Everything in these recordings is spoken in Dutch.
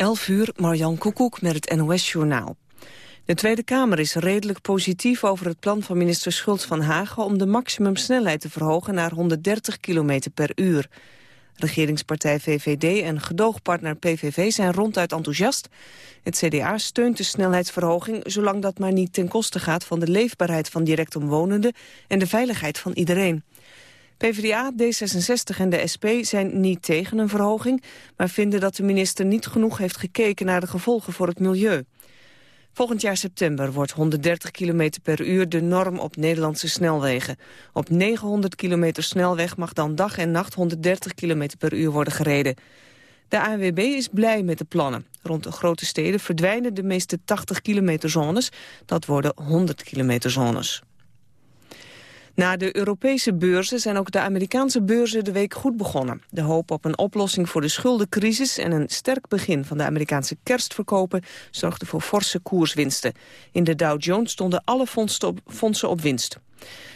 11 uur, Marjan Koekoek met het NOS-journaal. De Tweede Kamer is redelijk positief over het plan van minister Schultz van Hagen... om de maximumsnelheid te verhogen naar 130 km per uur. Regeringspartij VVD en gedoogpartner PVV zijn ronduit enthousiast. Het CDA steunt de snelheidsverhoging... zolang dat maar niet ten koste gaat van de leefbaarheid van direct omwonenden... en de veiligheid van iedereen. PvdA, D66 en de SP zijn niet tegen een verhoging... maar vinden dat de minister niet genoeg heeft gekeken naar de gevolgen voor het milieu. Volgend jaar september wordt 130 km per uur de norm op Nederlandse snelwegen. Op 900 kilometer snelweg mag dan dag en nacht 130 km per uur worden gereden. De ANWB is blij met de plannen. Rond de grote steden verdwijnen de meeste 80 kilometer zones. Dat worden 100 kilometer zones. Na de Europese beurzen zijn ook de Amerikaanse beurzen de week goed begonnen. De hoop op een oplossing voor de schuldencrisis en een sterk begin van de Amerikaanse kerstverkopen zorgde voor forse koerswinsten. In de Dow Jones stonden alle fondsen op winst.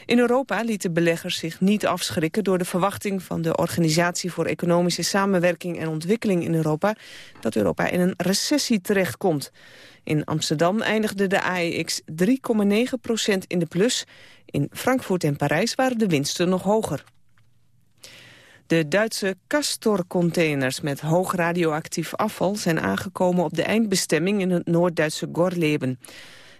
In Europa lieten beleggers zich niet afschrikken door de verwachting van de Organisatie voor Economische Samenwerking en Ontwikkeling in Europa dat Europa in een recessie terechtkomt. In Amsterdam eindigde de AEX 3,9% in de plus. In Frankfurt en Parijs waren de winsten nog hoger. De Duitse Castor-containers met hoog radioactief afval... zijn aangekomen op de eindbestemming in het Noord-Duitse Gorleben.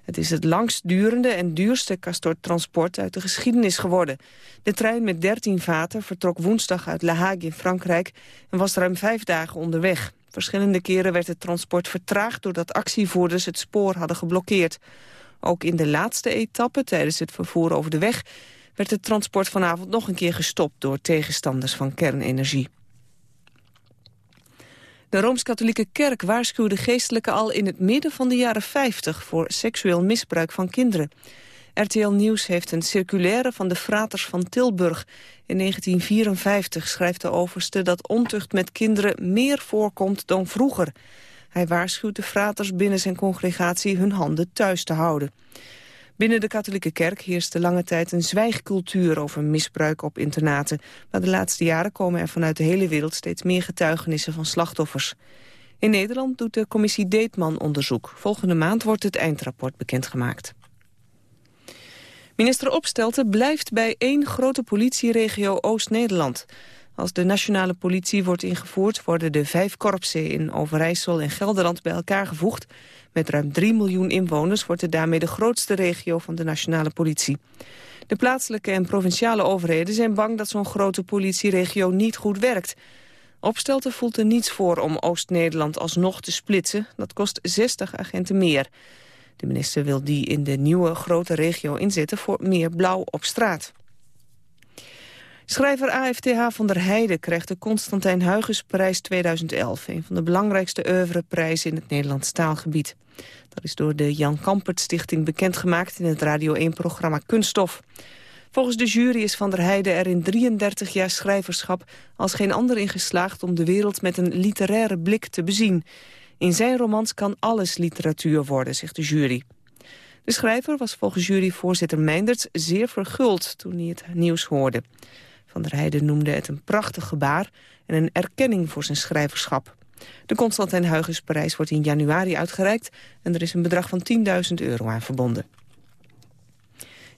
Het is het langstdurende en duurste Castor-transport uit de geschiedenis geworden. De trein met 13 vaten vertrok woensdag uit Le Hague in Frankrijk... en was ruim vijf dagen onderweg. Verschillende keren werd het transport vertraagd... doordat actievoerders het spoor hadden geblokkeerd. Ook in de laatste etappe, tijdens het vervoer over de weg... werd het transport vanavond nog een keer gestopt... door tegenstanders van kernenergie. De Rooms-Katholieke Kerk waarschuwde geestelijken al in het midden van de jaren 50... voor seksueel misbruik van kinderen. RTL Nieuws heeft een circulaire van de Fraters van Tilburg. In 1954 schrijft de overste dat ontucht met kinderen meer voorkomt dan vroeger. Hij waarschuwt de fraters binnen zijn congregatie hun handen thuis te houden. Binnen de katholieke kerk heerste lange tijd een zwijgcultuur over misbruik op internaten. Maar de laatste jaren komen er vanuit de hele wereld steeds meer getuigenissen van slachtoffers. In Nederland doet de commissie Deetman onderzoek. Volgende maand wordt het eindrapport bekendgemaakt. Minister Opstelten blijft bij één grote politieregio Oost-Nederland. Als de nationale politie wordt ingevoerd... worden de vijf korpsen in Overijssel en Gelderland bij elkaar gevoegd. Met ruim 3 miljoen inwoners wordt het daarmee de grootste regio van de nationale politie. De plaatselijke en provinciale overheden zijn bang dat zo'n grote politieregio niet goed werkt. Opstelten voelt er niets voor om Oost-Nederland alsnog te splitsen. Dat kost 60 agenten meer. De minister wil die in de nieuwe grote regio inzetten voor meer blauw op straat. Schrijver AFTH van der Heijden krijgt de Constantijn Huygensprijs 2011. Een van de belangrijkste oeuvreprijzen in het Nederlands taalgebied. Dat is door de Jan Kampert Stichting bekendgemaakt in het Radio 1-programma Kunststof. Volgens de jury is Van der Heijden er in 33 jaar schrijverschap als geen ander in geslaagd om de wereld met een literaire blik te bezien. In zijn romans kan alles literatuur worden, zegt de jury. De schrijver was volgens juryvoorzitter Meinders zeer verguld toen hij het nieuws hoorde. Van der Heijden noemde het een prachtig gebaar en een erkenning voor zijn schrijverschap. De Constantijn Huygensprijs wordt in januari uitgereikt en er is een bedrag van 10.000 euro aan verbonden.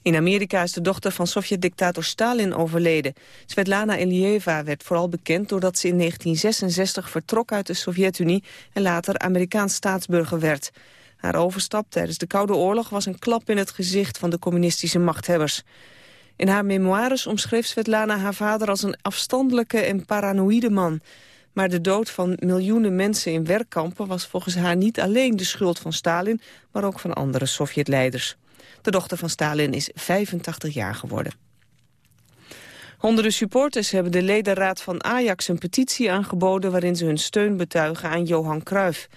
In Amerika is de dochter van Sovjet-dictator Stalin overleden. Svetlana Elieva werd vooral bekend doordat ze in 1966 vertrok uit de Sovjet-Unie en later Amerikaans staatsburger werd. Haar overstap tijdens de Koude Oorlog was een klap in het gezicht van de communistische machthebbers. In haar memoires omschreef Svetlana haar vader als een afstandelijke en paranoïde man. Maar de dood van miljoenen mensen in werkkampen was volgens haar niet alleen de schuld van Stalin, maar ook van andere Sovjetleiders. De dochter van Stalin is 85 jaar geworden. Honderden supporters hebben de ledenraad van Ajax een petitie aangeboden... waarin ze hun steun betuigen aan Johan Cruijff.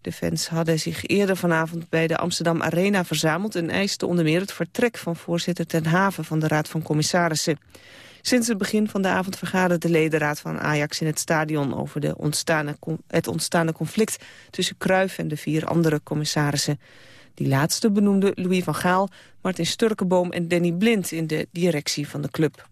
De fans hadden zich eerder vanavond bij de Amsterdam Arena verzameld... en eisten onder meer het vertrek van voorzitter Ten Haven van de Raad van Commissarissen. Sinds het begin van de avond vergadert de ledenraad van Ajax in het stadion... over de ontstane, het ontstaande conflict tussen Cruijff en de vier andere commissarissen. Die laatste benoemde Louis van Gaal, Martin Sturkenboom en Danny Blind... in de directie van de club.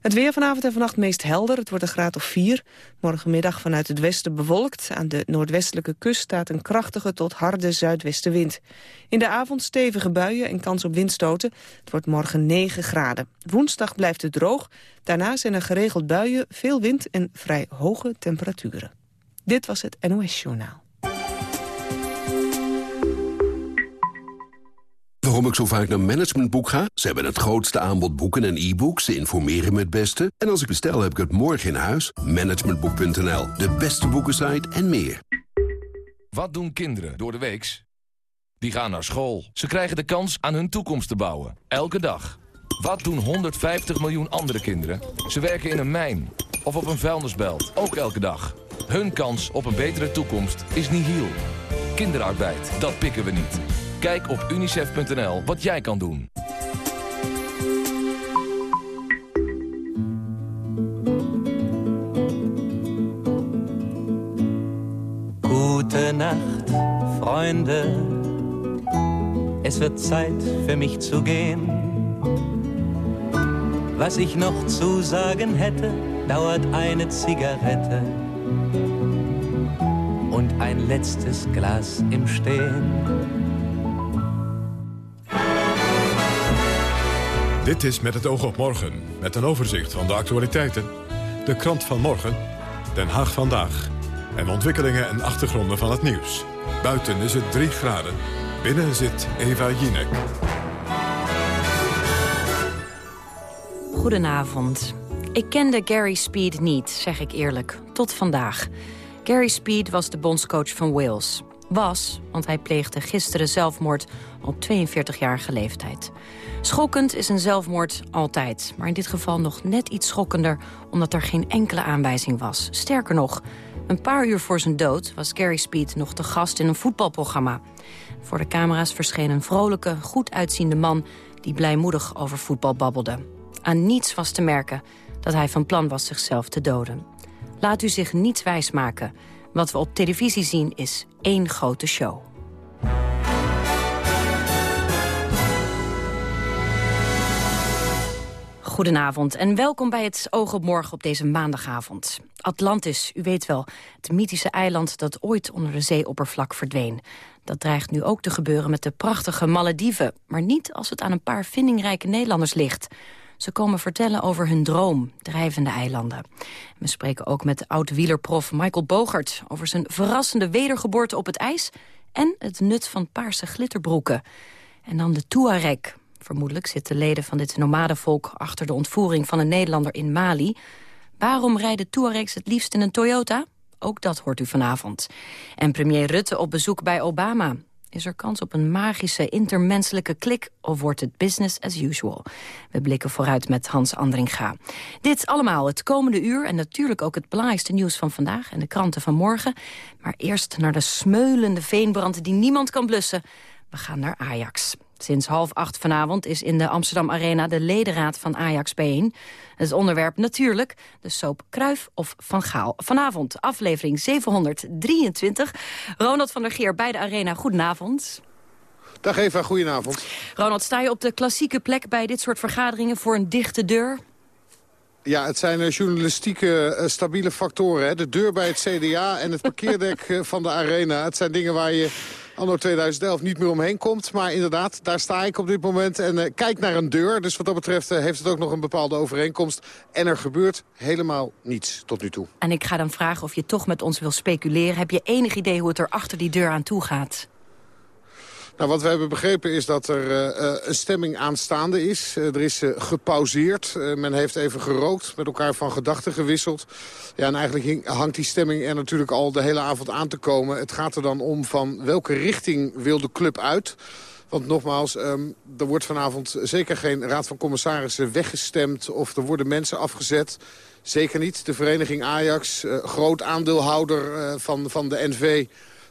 Het weer vanavond en vannacht meest helder. Het wordt een graad of 4. Morgenmiddag vanuit het westen bewolkt. Aan de noordwestelijke kust staat een krachtige tot harde zuidwestenwind. In de avond stevige buien en kans op windstoten. Het wordt morgen 9 graden. Woensdag blijft het droog. Daarna zijn er geregeld buien, veel wind en vrij hoge temperaturen. Dit was het NOS Journaal. Waarom ik zo vaak naar Managementboek ga? Ze hebben het grootste aanbod boeken en e-books. Ze informeren me het beste. En als ik bestel, heb ik het morgen in huis. Managementboek.nl, de beste boekensite en meer. Wat doen kinderen door de weeks? Die gaan naar school. Ze krijgen de kans aan hun toekomst te bouwen. Elke dag. Wat doen 150 miljoen andere kinderen? Ze werken in een mijn of op een vuilnisbelt. Ook elke dag. Hun kans op een betere toekomst is nihil. Kinderarbeid, dat pikken we niet. Kijk op unicef.nl wat jij kan doen. Nacht, Freunde. Es wird Zeit für mich zu gehen. Was ich noch zu sagen hätte, dauert eine Zigarette und ein letztes Glas im Stehen. Dit is Met het oog op morgen, met een overzicht van de actualiteiten. De krant van morgen, Den Haag vandaag. En ontwikkelingen en achtergronden van het nieuws. Buiten is het 3 graden. Binnen zit Eva Jinek. Goedenavond. Ik kende Gary Speed niet, zeg ik eerlijk. Tot vandaag. Gary Speed was de bondscoach van Wales. Was, want hij pleegde gisteren zelfmoord op 42-jarige leeftijd. Schokkend is een zelfmoord altijd, maar in dit geval nog net iets schokkender... omdat er geen enkele aanwijzing was. Sterker nog, een paar uur voor zijn dood was Gary Speed nog te gast in een voetbalprogramma. Voor de camera's verscheen een vrolijke, goed uitziende man... die blijmoedig over voetbal babbelde. Aan niets was te merken dat hij van plan was zichzelf te doden. Laat u zich niets wijsmaken. Wat we op televisie zien is één grote show. Goedenavond en welkom bij het Oog op Morgen op deze maandagavond. Atlantis, u weet wel, het mythische eiland dat ooit onder de zeeoppervlak verdween. Dat dreigt nu ook te gebeuren met de prachtige Malediven... maar niet als het aan een paar vindingrijke Nederlanders ligt. Ze komen vertellen over hun droom, drijvende eilanden. We spreken ook met oud-wielerprof Michael Bogert... over zijn verrassende wedergeboorte op het ijs... en het nut van paarse glitterbroeken. En dan de Tuareg, Vermoedelijk zitten leden van dit nomadenvolk achter de ontvoering van een Nederlander in Mali. Waarom rijden Tuaregs het liefst in een Toyota? Ook dat hoort u vanavond. En premier Rutte op bezoek bij Obama. Is er kans op een magische intermenselijke klik of wordt het business as usual? We blikken vooruit met Hans Andringa. Dit allemaal het komende uur en natuurlijk ook het belangrijkste nieuws van vandaag en de kranten van morgen. Maar eerst naar de smeulende veenbrand die niemand kan blussen. We gaan naar Ajax. Sinds half acht vanavond is in de Amsterdam Arena de ledenraad van Ajax bijeen. Het onderwerp natuurlijk de soap Kruif of Van Gaal. Vanavond aflevering 723. Ronald van der Geer bij de Arena, goedenavond. Dag Eva, goedenavond. Ronald, sta je op de klassieke plek bij dit soort vergaderingen voor een dichte deur? Ja, het zijn uh, journalistieke uh, stabiele factoren. Hè? De deur bij het CDA en het parkeerdek uh, van de Arena. Het zijn dingen waar je anno 2011 niet meer omheen komt. Maar inderdaad, daar sta ik op dit moment en uh, kijk naar een deur. Dus wat dat betreft uh, heeft het ook nog een bepaalde overeenkomst. En er gebeurt helemaal niets tot nu toe. En ik ga dan vragen of je toch met ons wil speculeren. Heb je enig idee hoe het er achter die deur aan toe gaat? Nou, wat we hebben begrepen is dat er uh, een stemming aanstaande is. Uh, er is gepauzeerd. men heeft even gerookt, met elkaar van gedachten gewisseld. Ja, en eigenlijk hangt die stemming er natuurlijk al de hele avond aan te komen. Het gaat er dan om van welke richting wil de club uit... Want nogmaals, um, er wordt vanavond zeker geen raad van commissarissen weggestemd... of er worden mensen afgezet. Zeker niet. De vereniging Ajax, groot aandeelhouder van, van de NV...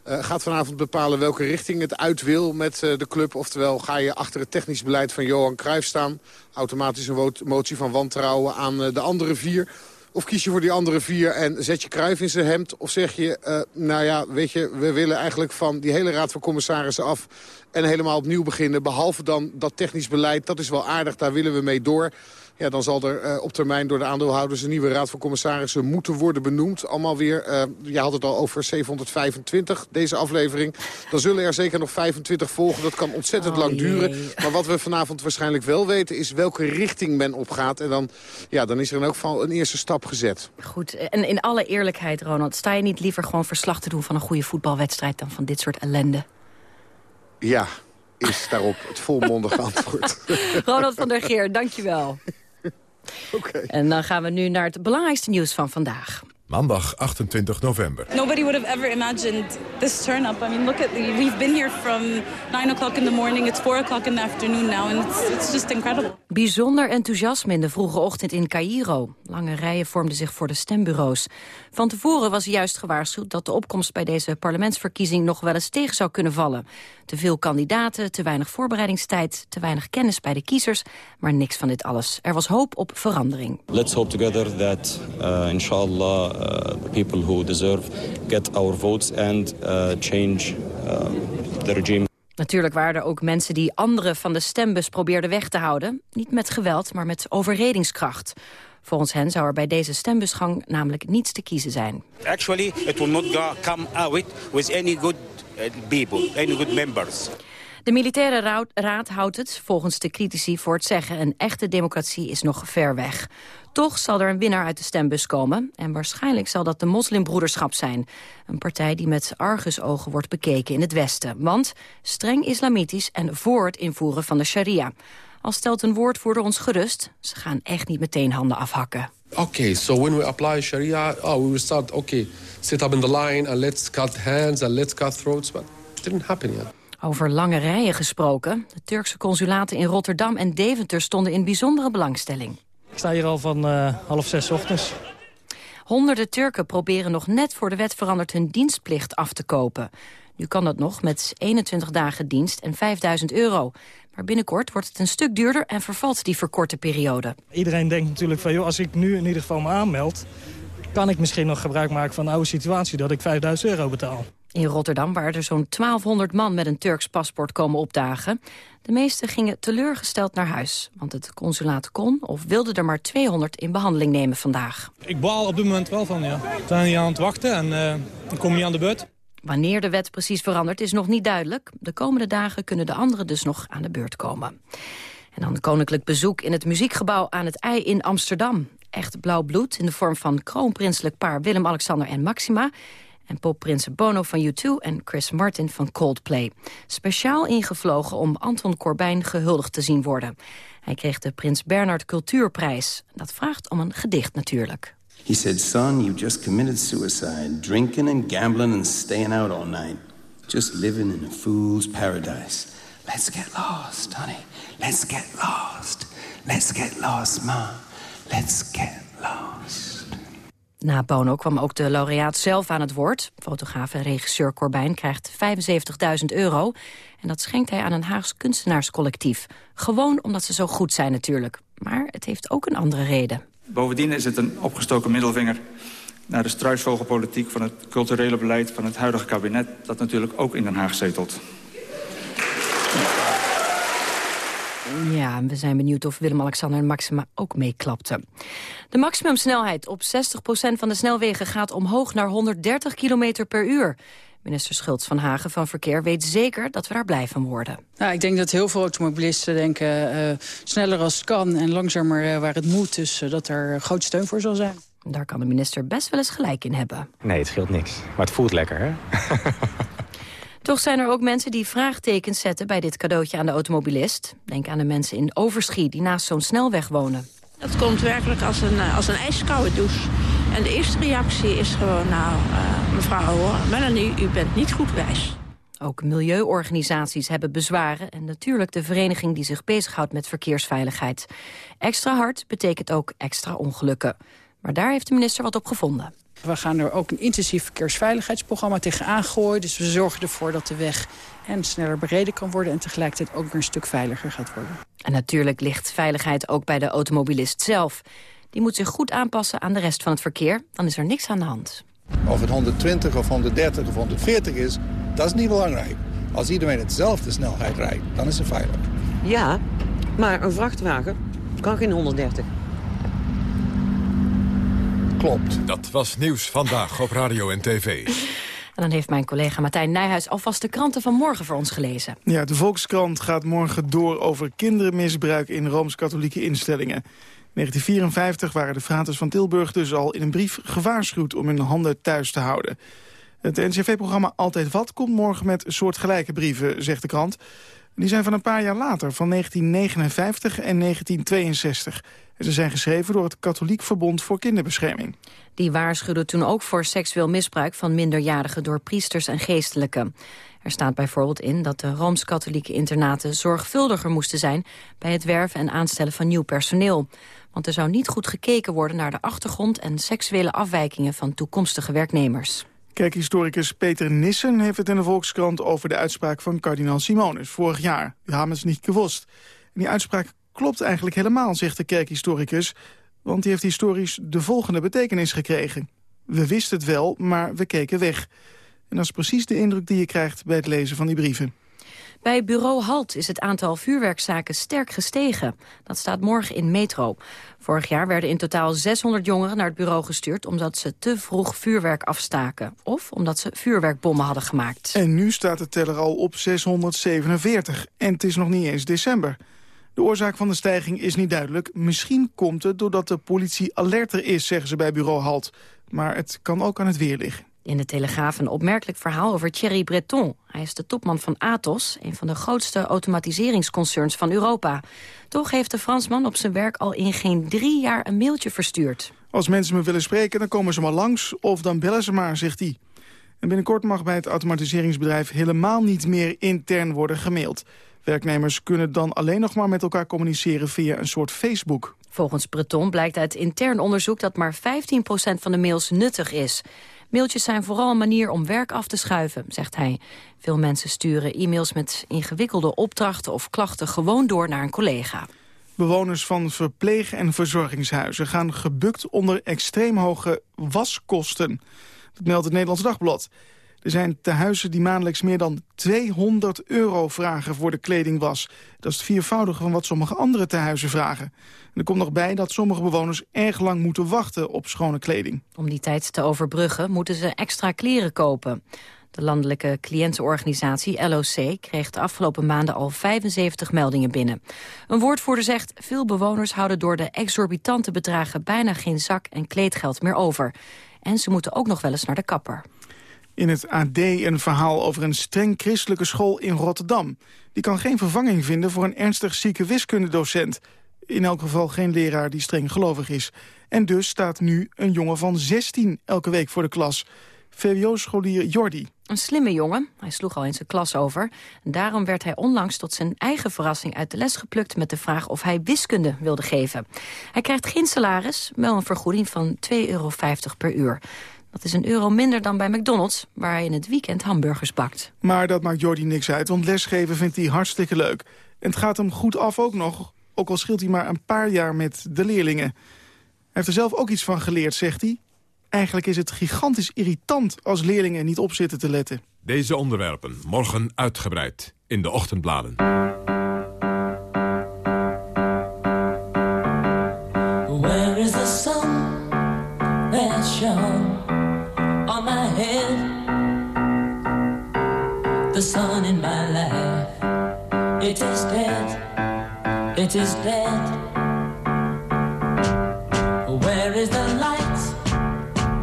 Uh, gaat vanavond bepalen welke richting het uit wil met uh, de club. Oftewel ga je achter het technisch beleid van Johan Cruijff staan. Automatisch een motie van wantrouwen aan uh, de andere vier. Of kies je voor die andere vier en zet je Cruijff in zijn hemd? Of zeg je, nou ja, weet je, we willen eigenlijk van die hele raad van commissarissen af... en helemaal opnieuw beginnen. Behalve dan dat technisch beleid, dat is wel aardig, daar willen we mee door. Ja, dan zal er op termijn door de aandeelhouders een nieuwe raad van commissarissen moeten worden benoemd. Allemaal weer, je had het al over 725, deze aflevering. Dan zullen er zeker nog 25 volgen. Dat kan ontzettend Oh, lang duren. Maar wat we vanavond waarschijnlijk wel weten is welke richting men opgaat. En dan, ja, dan is er in elk geval een eerste stap gezet. Goed, en in alle eerlijkheid, Ronald... sta je niet liever gewoon verslag te doen van een goede voetbalwedstrijd... dan van dit soort ellende? Ja, is daarop het volmondige antwoord. Ronald van der Geer, dankjewel. Oké. En dan gaan we nu naar het belangrijkste nieuws van vandaag. Maandag 28 november. Nobody would have ever imagined this turn up. I mean, look at the, we've been here from 9 o'clock in the morning. It's 4 o'clock in the afternoon now, and it's, it's just incredible. Bijzonder enthousiasme in de vroege ochtend in Cairo. Lange rijen vormden zich voor de stembureaus. Van tevoren was juist gewaarschuwd dat de opkomst bij deze parlementsverkiezing nog wel eens tegen zou kunnen vallen. Te veel kandidaten, te weinig voorbereidingstijd, te weinig kennis bij de kiezers, maar niks van dit alles. Er was hoop op verandering. Let's hope together that, uh, inshallah, uh, the people who deserve get our votes and uh, change the regime. Natuurlijk waren er ook mensen die anderen van de stembus probeerden weg te houden. Niet met geweld, maar met overredingskracht. Volgens hen zou er bij deze stembusgang namelijk niets te kiezen zijn. Actually, it will not come out with any good uh, people, any good members. De militaire raad, raad houdt het, volgens de critici, voor het zeggen... een echte democratie is nog ver weg. Toch zal er een winnaar uit de stembus komen. En waarschijnlijk zal dat de moslimbroederschap zijn. Een partij die met argusogen wordt bekeken in het Westen. Want streng islamitisch en voor het invoeren van de sharia. Al stelt een woordvoerder ons gerust, ze gaan echt niet meteen handen afhakken. Okay, so when we apply Sharia, oh, we will start, okay, sit up in the line and let's cut hands and let's cut throats. But it didn't happen yet. Over lange rijen gesproken. De Turkse consulaten in Rotterdam en Deventer stonden in bijzondere belangstelling. Ik sta hier al van uh, half zes ochtends. Honderden Turken proberen nog net voor de wet veranderd hun dienstplicht af te kopen. Nu kan dat nog met 21 dagen dienst en 5000 euro. Maar binnenkort wordt het een stuk duurder en vervalt die verkorte periode. Iedereen denkt natuurlijk van, joh, als ik nu in ieder geval me aanmeld... kan ik misschien nog gebruik maken van de oude situatie dat ik 5000 euro betaal. In Rotterdam waren er zo'n 1200 man met een Turks paspoort komen opdagen. De meesten gingen teleurgesteld naar huis. Want het consulaat kon of wilde er maar 200 in behandeling nemen vandaag. Ik baal op dit moment wel van, ja. We zijn hier aan het wachten en uh, ik kom niet aan de beurt. Wanneer de wet precies verandert is nog niet duidelijk. De komende dagen kunnen de anderen dus nog aan de beurt komen. En dan koninklijk bezoek in het muziekgebouw aan het IJ in Amsterdam. Echt blauw bloed in de vorm van kroonprinselijk paar Willem-Alexander en Maxima... en popprinsen Bono van U2 en Chris Martin van Coldplay. Speciaal ingevlogen om Anton Corbijn gehuldigd te zien worden. Hij kreeg de Prins Bernhard Cultuurprijs. Dat vraagt om een gedicht natuurlijk. He said, son, you just committed suicide, drinking and gambling and staying out all night. Just living in a fool's paradise. Let's get lost, honey. Let's get lost. Let's get lost, ma. Let's get lost. Na Bono kwam ook de laureaat zelf aan het woord. Fotograaf en regisseur Corbijn krijgt 75.000 euro. En dat schenkt hij aan een Haags kunstenaarscollectief. Gewoon omdat ze zo goed zijn natuurlijk. Maar het heeft ook een andere reden. Bovendien is het een opgestoken middelvinger naar de struisvogelpolitiek van het culturele beleid van het huidige kabinet... dat natuurlijk ook in Den Haag zetelt. Ja, we zijn benieuwd of Willem-Alexander en Maxima ook meeklapten. De maximumsnelheid op 60% van de snelwegen gaat omhoog naar 130 km per uur. Minister Schultz van Hagen van Verkeer weet zeker dat we daar blij van worden. Nou, ik denk dat heel veel automobilisten denken uh, sneller als het kan en langzamer uh, waar het moet. Dus uh, dat er groot steun voor zal zijn. Daar kan de minister best wel eens gelijk in hebben. Nee, het scheelt niks. Maar het voelt lekker, hè? Toch zijn er ook mensen die vraagtekens zetten bij dit cadeautje aan de automobilist. Denk aan de mensen in Overschie die naast zo'n snelweg wonen. Het komt werkelijk als een, als een ijskoude douche. En de eerste reactie is gewoon, nou, uh, mevrouw Melanie, u bent niet goed wijs. Ook milieuorganisaties hebben bezwaren... en natuurlijk de vereniging die zich bezighoudt met verkeersveiligheid. Extra hard betekent ook extra ongelukken. Maar daar heeft de minister wat op gevonden. We gaan er ook een intensief verkeersveiligheidsprogramma tegenaan gooien. Dus we zorgen ervoor dat de weg en sneller bereden kan worden... en tegelijkertijd ook weer een stuk veiliger gaat worden. En natuurlijk ligt veiligheid ook bij de automobilist zelf. Die moet zich goed aanpassen aan de rest van het verkeer. Dan is er niks aan de hand. Of het 120 of 130 of 140 is, dat is niet belangrijk. Als iedereen hetzelfde snelheid rijdt, dan is het veilig. Ja, maar een vrachtwagen Kan geen 130. Klopt. Dat was Nieuws Vandaag op Radio en TV. En dan heeft mijn collega Martijn Nijhuis alvast de kranten van morgen voor ons gelezen. Ja, de Volkskrant gaat morgen door over kindermisbruik in Rooms-Katholieke instellingen. In 1954 waren de fraters van Tilburg dus al in een brief gewaarschuwd om hun handen thuis te houden. Het NCV-programma Altijd Wat komt morgen met soortgelijke brieven, zegt de krant. Die zijn van een paar jaar later, van 1959 en 1962. En ze zijn geschreven door het Katholiek Verbond voor Kinderbescherming. Die waarschuwde toen ook voor seksueel misbruik van minderjarigen door priesters en geestelijken. Er staat bijvoorbeeld in dat de Rooms-Katholieke internaten zorgvuldiger moesten zijn bij het werven en aanstellen van nieuw personeel. Want er zou niet goed gekeken worden naar de achtergrond en seksuele afwijkingen van toekomstige werknemers. Kerkhistoricus Peter Nissen heeft het in de Volkskrant over de uitspraak van kardinaal Simonis vorig jaar. We hebben het niet gewost. En die uitspraak klopt eigenlijk helemaal, zegt de kerkhistoricus, want die heeft historisch de volgende betekenis gekregen. We wisten het wel, maar we keken weg. En dat is precies de indruk die je krijgt bij het lezen van die brieven. Bij bureau Halt is het aantal vuurwerkzaken sterk gestegen. Dat staat morgen in Metro. Vorig jaar werden in totaal 600 jongeren naar het bureau gestuurd... omdat ze te vroeg vuurwerk afstaken. Of omdat ze vuurwerkbommen hadden gemaakt. En nu staat de teller al op 647. En het is nog niet eens december. De oorzaak van de stijging is niet duidelijk. Misschien komt het doordat de politie alerter is, zeggen ze bij bureau Halt. Maar het kan ook aan het weer liggen. In de Telegraaf een opmerkelijk verhaal over Thierry Breton. Hij is de topman van Atos, een van de grootste automatiseringsconcerns van Europa. Toch heeft de Fransman op zijn werk al in geen drie jaar een mailtje verstuurd. Als mensen me willen spreken, dan komen ze maar langs of dan bellen ze maar, zegt hij. En binnenkort mag bij het automatiseringsbedrijf helemaal niet meer intern worden gemaild. Werknemers kunnen dan alleen nog maar met elkaar communiceren via een soort Facebook. Volgens Breton blijkt uit intern onderzoek dat maar 15% van de mails nuttig is. Mailtjes zijn vooral een manier om werk af te schuiven, zegt hij. Veel mensen sturen e-mails met ingewikkelde opdrachten of klachten gewoon door naar een collega. Bewoners van verpleeg- en verzorgingshuizen gaan gebukt onder extreem hoge waskosten. Dat meldt het Nederlands Dagblad. Er zijn tehuizen die maandelijks meer dan 200 euro vragen voor de kledingwas. Dat is het viervoudige van wat sommige andere tehuizen vragen. En er komt nog bij dat sommige bewoners erg lang moeten wachten op schone kleding. Om die tijd te overbruggen moeten ze extra kleren kopen. De landelijke cliëntenorganisatie LOC kreeg de afgelopen maanden al 75 meldingen binnen. Een woordvoerder zegt, veel bewoners houden door de exorbitante bedragen bijna geen zak en kleedgeld meer over. En ze moeten ook nog wel eens naar de kapper. In het AD een verhaal over een streng christelijke school in Rotterdam. Die kan geen vervanging vinden voor een ernstig zieke wiskundedocent. In elk geval geen leraar die streng gelovig is. En dus staat nu een jongen van 16 elke week voor de klas. VWO-scholier Jordi. Een slimme jongen, hij sloeg al in zijn klas over. daarom werd hij onlangs tot zijn eigen verrassing uit de les geplukt... met de vraag of hij wiskunde wilde geven. Hij krijgt geen salaris, wel een vergoeding van 2,50 euro per uur. Dat is een euro minder dan bij McDonald's, waar hij in het weekend hamburgers bakt. Maar dat maakt Jordi niks uit, want lesgeven vindt hij hartstikke leuk. En het gaat hem goed af ook nog, ook al scheelt hij maar een paar jaar met de leerlingen. Hij heeft er zelf ook iets van geleerd, zegt hij. Eigenlijk is het gigantisch irritant als leerlingen niet op zitten te letten. Deze onderwerpen morgen uitgebreid in de ochtendbladen. Where is the sun that shone The sun in my life, it is dead, it is dead. Where is the light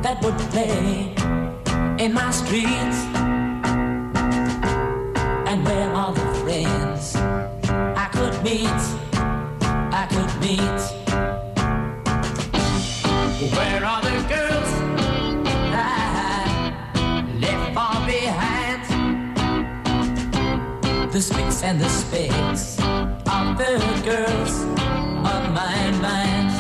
that would play in my streets? And where are the friends I could meet? I could meet. And the specks of the girls on my mind.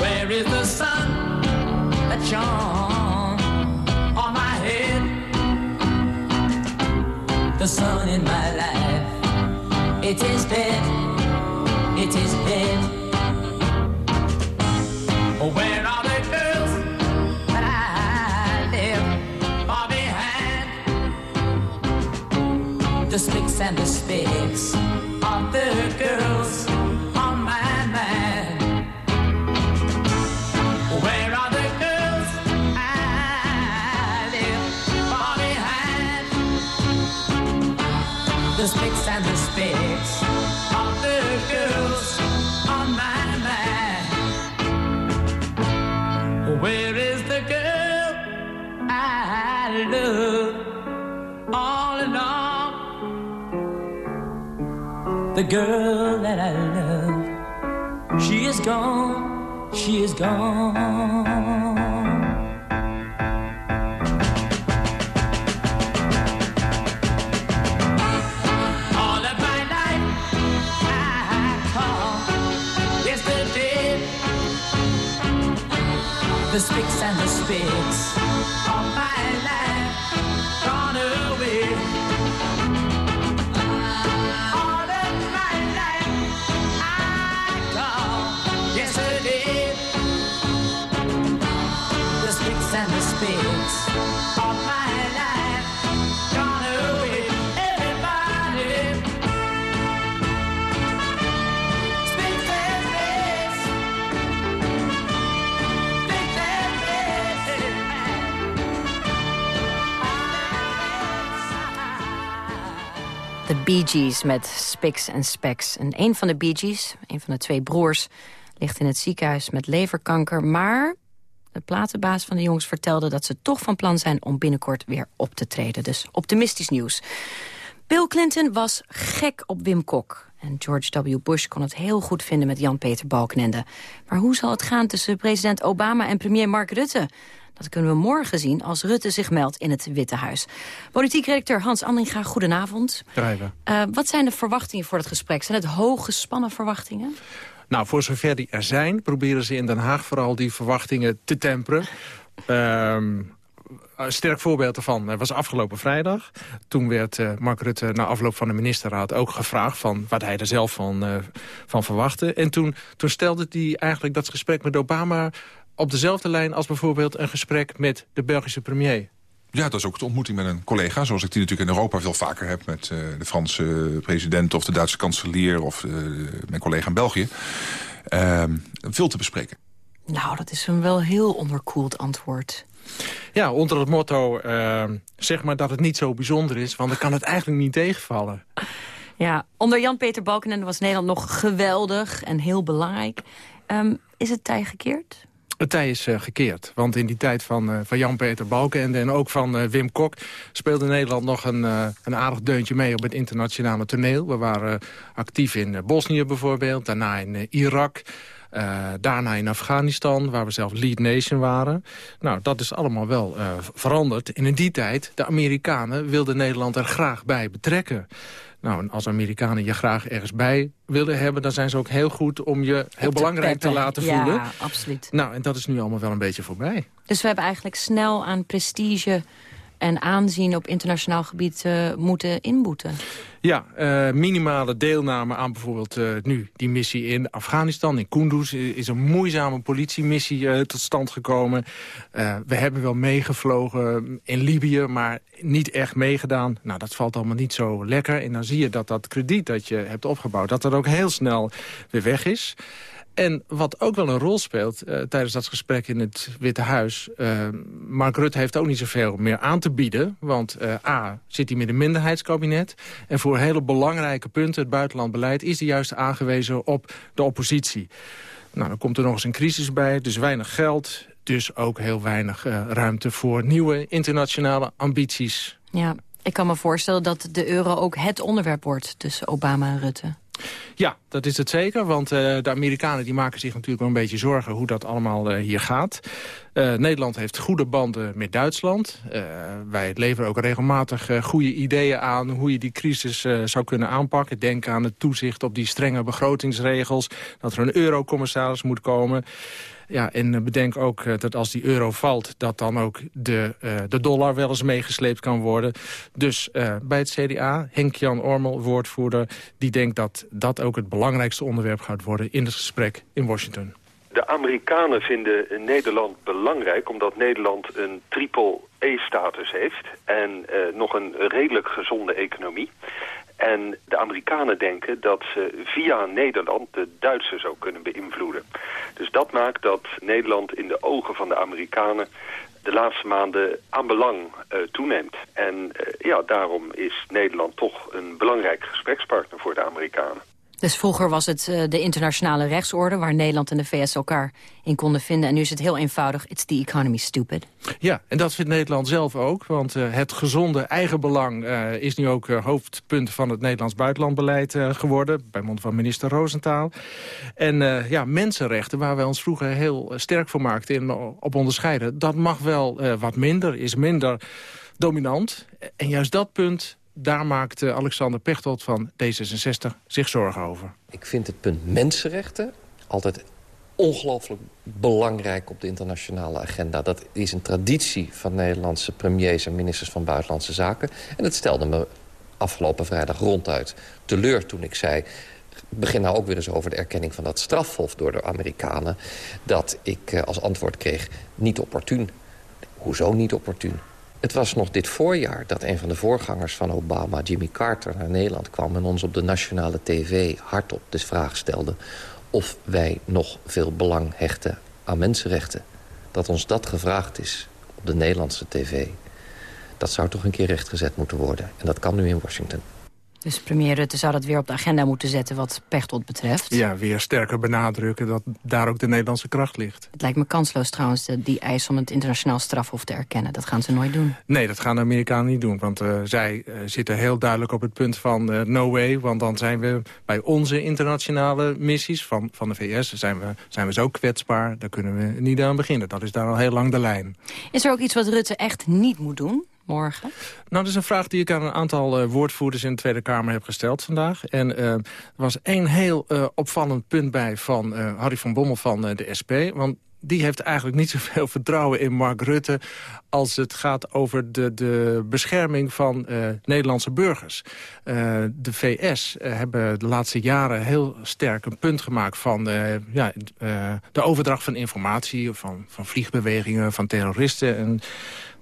Where is the sun that shone on my head? The sun in my life, it is dead, it is dead. The spicks and the spicks of the girls on my mind. Where are the girls I left far behind? The spicks and the specks The girl that I love, she is gone, she is gone. All of my life I call yesterday. The spicks and the spicks Bee Gees met Spicks en Specks. En een van de Bee Gees, een van de twee broers... ligt in het ziekenhuis met leverkanker. Maar de platenbaas van de jongens vertelde dat ze toch van plan zijn... om binnenkort weer op te treden. Dus optimistisch nieuws. Bill Clinton was gek op Wim Kok. En George W. Bush kon het heel goed vinden met Jan-Peter Balkenende. Maar hoe zal het gaan tussen president Obama en premier Mark Rutte? Dat kunnen we morgen zien als Rutte zich meldt in het Witte Huis. Politiek redacteur Hans Andringa, goedenavond. Uh, wat zijn de verwachtingen voor het gesprek? Zijn het hooggespannen verwachtingen? Nou, voor zover die er zijn, proberen ze in Den Haag vooral die verwachtingen te temperen. Um, een sterk voorbeeld daarvan was afgelopen vrijdag. Toen werd uh, Mark Rutte na afloop van de ministerraad ook gevraagd... van wat hij er zelf van, uh, van verwachtte. En toen, toen stelde hij eigenlijk dat gesprek met Obama... op dezelfde lijn als bijvoorbeeld een gesprek met de Belgische premier. Ja, dat is ook de ontmoeting met een collega. Zoals ik die natuurlijk in Europa veel vaker heb... met uh, de Franse president of de Duitse kanselier... of uh, mijn collega in België. Uh, veel te bespreken. Nou, dat is een wel heel onderkoeld antwoord. Ja, onder het motto, uh, zeg maar dat het niet zo bijzonder is... want dan kan het eigenlijk niet tegenvallen. Ja, onder Jan-Peter Balkenende was Nederland nog geweldig en heel belangrijk. Um, is het tij gekeerd? Het tij is uh, gekeerd, want in die tijd van, uh, van Jan-Peter Balkenende... en ook van uh, Wim Kok speelde Nederland nog een, een aardig deuntje mee... op het internationale toneel. We waren actief in Bosnië bijvoorbeeld, daarna in Irak... Daarna in Afghanistan, waar we zelf lead nation waren. Nou, dat is allemaal wel veranderd. En in die tijd, de Amerikanen wilden Nederland er graag bij betrekken. Nou, en als Amerikanen je graag ergens bij willen hebben... dan zijn ze ook heel goed om je heel belangrijk peppen. te laten voelen. Ja, absoluut. Nou, en dat is nu allemaal wel een beetje voorbij. Dus we hebben eigenlijk snel aan prestige en aanzien op internationaal gebied uh, moeten inboeten. Ja, uh, minimale deelname aan bijvoorbeeld uh, nu die missie in Afghanistan. In Kunduz is een moeizame politiemissie tot stand gekomen. we hebben wel meegevlogen in Libië, maar niet echt meegedaan. Nou, dat valt allemaal niet zo lekker. En dan zie je dat dat krediet dat je hebt opgebouwd... dat dat ook heel snel weer weg is. En wat ook wel een rol speelt uh, tijdens dat gesprek in het Witte Huis... Uh, Mark Rutte heeft ook niet zoveel meer aan te bieden. Want uh, A, zit hij met een minderheidskabinet. En voor hele belangrijke punten, het buitenlandbeleid... is hij juist aangewezen op de oppositie. Nou, dan komt er nog eens een crisis bij, dus weinig geld... dus ook heel weinig ruimte voor nieuwe internationale ambities. Ja, ik kan me voorstellen dat de euro ook het onderwerp wordt tussen Obama en Rutte. Ja, dat is het zeker. Want uh, de Amerikanen die maken zich natuurlijk wel een beetje zorgen hoe dat allemaal uh, hier gaat. Uh, Nederland heeft goede banden met Duitsland. wij leveren ook regelmatig goede ideeën aan hoe je die crisis zou kunnen aanpakken. Denk aan het toezicht op die strenge begrotingsregels. Dat er een eurocommissaris moet komen. Ja, en bedenk ook dat als die euro valt... dat dan ook de, de dollar wel eens meegesleept kan worden. Dus bij het CDA, Henk-Jan Ormel, woordvoerder... die denkt dat dat ook het belangrijkste onderwerp gaat worden... in het gesprek in Washington. De Amerikanen vinden Nederland belangrijk... omdat Nederland een triple E-status heeft... en uh, nog een redelijk gezonde economie. En de Amerikanen denken dat ze via Nederland de Duitsers ook kunnen beïnvloeden. Dus dat maakt dat Nederland in de ogen van de Amerikanen de laatste maanden aan belang uh, toeneemt. En uh, ja, daarom is Nederland toch een belangrijk gesprekspartner voor de Amerikanen. Dus vroeger was het uh, de internationale rechtsorde... waar Nederland en de VS elkaar in konden vinden. En nu is het heel eenvoudig, it's the economy stupid. Ja, en dat vindt Nederland zelf ook. Want uh, het gezonde eigenbelang uh, is nu ook hoofdpunt van het Nederlands buitenlandbeleid geworden. Bij mond van minister Roosentaal. En ja, mensenrechten, waar wij ons vroeger heel sterk voor maakten... In, op onderscheiden, dat mag wel wat minder, is minder dominant. En juist dat punt daar maakt Alexander Pechtold van D66 zich zorgen over. Ik vind het punt mensenrechten altijd ongelooflijk belangrijk op de internationale agenda. Dat is een traditie van Nederlandse premiers en ministers van Buitenlandse Zaken. En het stelde me afgelopen vrijdag ronduit teleur toen ik zei... begin nou ook weer eens over de erkenning van dat strafhof door de Amerikanen... dat ik als antwoord kreeg niet opportun. Hoezo niet opportun? Het was nog dit voorjaar dat een van de voorgangers van Obama, Jimmy Carter, naar Nederland kwam... en ons op de nationale tv hardop de vraag stelde... of wij nog veel belang hechten aan mensenrechten. Dat ons dat gevraagd is op de Nederlandse tv. Dat zou toch een keer rechtgezet moeten worden. En dat kan nu in Washington. Dus premier Rutte zou dat weer op de agenda moeten zetten wat Pechtold betreft. Ja, weer sterker benadrukken dat daar ook de Nederlandse kracht ligt. Het lijkt me kansloos trouwens, die eis om het internationaal strafhof te erkennen. Dat gaan ze nooit doen. Nee, dat gaan de Amerikanen niet doen. Want uh, zij uh, zitten heel duidelijk op het punt van uh, no way. Want dan zijn we bij onze internationale missies van, van de VS... Zijn we, zijn we zo kwetsbaar, daar kunnen we niet aan beginnen. Dat is daar al heel lang de lijn. Is er ook iets wat Rutte echt niet moet doen? Morgen? Nou, dat is een vraag die ik aan een aantal uh, woordvoerders in de Tweede Kamer heb gesteld vandaag. En uh, er was één heel uh, opvallend punt bij van Harry van Bommel van de SP. Want die heeft eigenlijk niet zoveel vertrouwen in Mark Rutte... als het gaat over de, de bescherming van Nederlandse burgers. De VS hebben de laatste jaren heel sterk een punt gemaakt... van ja, de overdracht van informatie, van, van vliegbewegingen, van terroristen... En,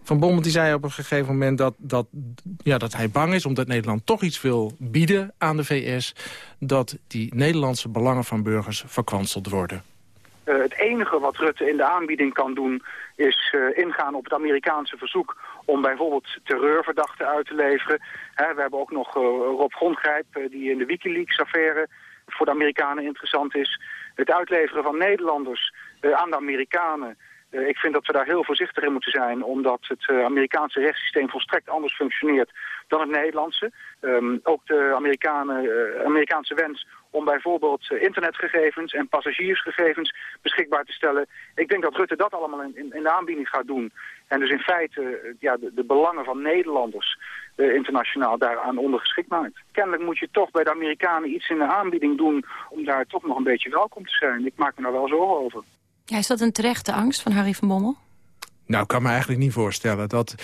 van Bommel die zei op een gegeven moment dat, dat, ja, dat hij bang is... omdat Nederland toch iets wil bieden aan de VS... dat die Nederlandse belangen van burgers verkwanseld worden. Uh, het enige wat Rutte in de aanbieding kan doen... is uh, ingaan op het Amerikaanse verzoek om bijvoorbeeld terreurverdachten uit te leveren. We hebben ook nog uh, Rob Grondgrijp, die in de Wikileaks-affaire voor de Amerikanen interessant is. Het uitleveren van Nederlanders aan de Amerikanen ik vind dat we daar heel voorzichtig in moeten zijn, omdat het uh, Amerikaanse rechtssysteem volstrekt anders functioneert dan het Nederlandse. Um, ook de uh, Amerikaanse wens om bijvoorbeeld internetgegevens en passagiersgegevens beschikbaar te stellen. Ik denk dat Rutte dat allemaal in, in, de aanbieding gaat doen. En dus in feite ja, de, de belangen van Nederlanders internationaal daaraan ondergeschikt maakt. Kennelijk moet je toch bij de Amerikanen iets in de aanbieding doen om daar toch nog een beetje welkom te zijn. Ik maak me daar wel zorgen over. Ja, is dat een terechte angst van Harry van Bommel? Nou, ik kan me eigenlijk niet voorstellen dat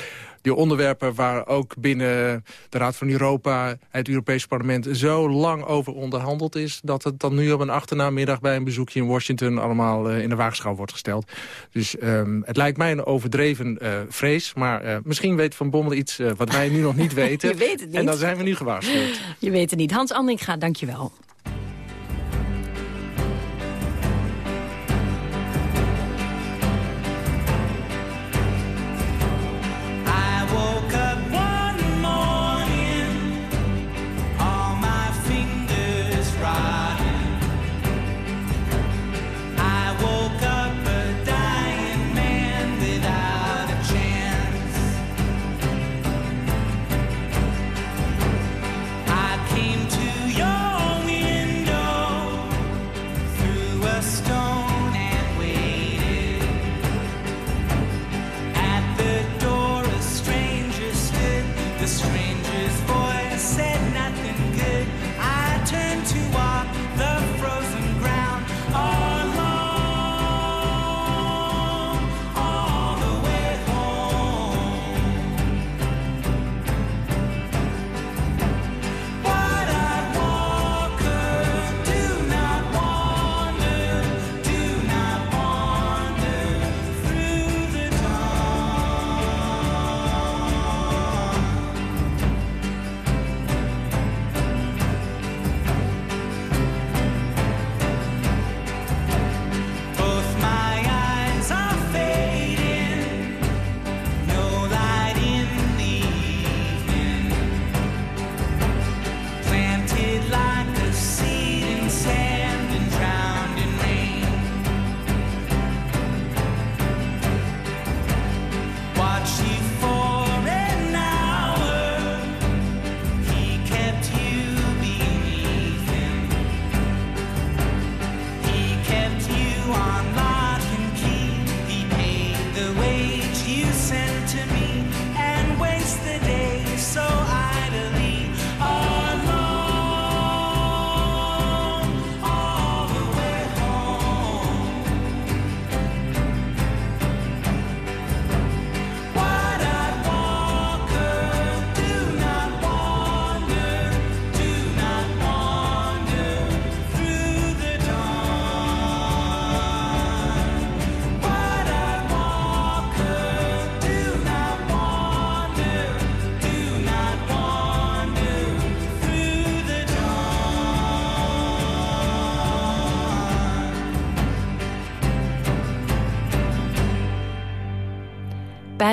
die onderwerpen waar ook binnen de Raad van Europa, het Europees Parlement, zo lang over onderhandeld is, dat het dan nu op een achternaamiddag bij een bezoekje in Washington allemaal uh, in de waagschaal wordt gesteld. Dus um, het lijkt mij een overdreven uh, vrees, maar uh, misschien weet Van Bommel iets wat wij nu nog niet weten. Je weet het niet. En dan zijn we nu gewaarschuwd. Je weet het niet. Hans Andinga, dank je wel.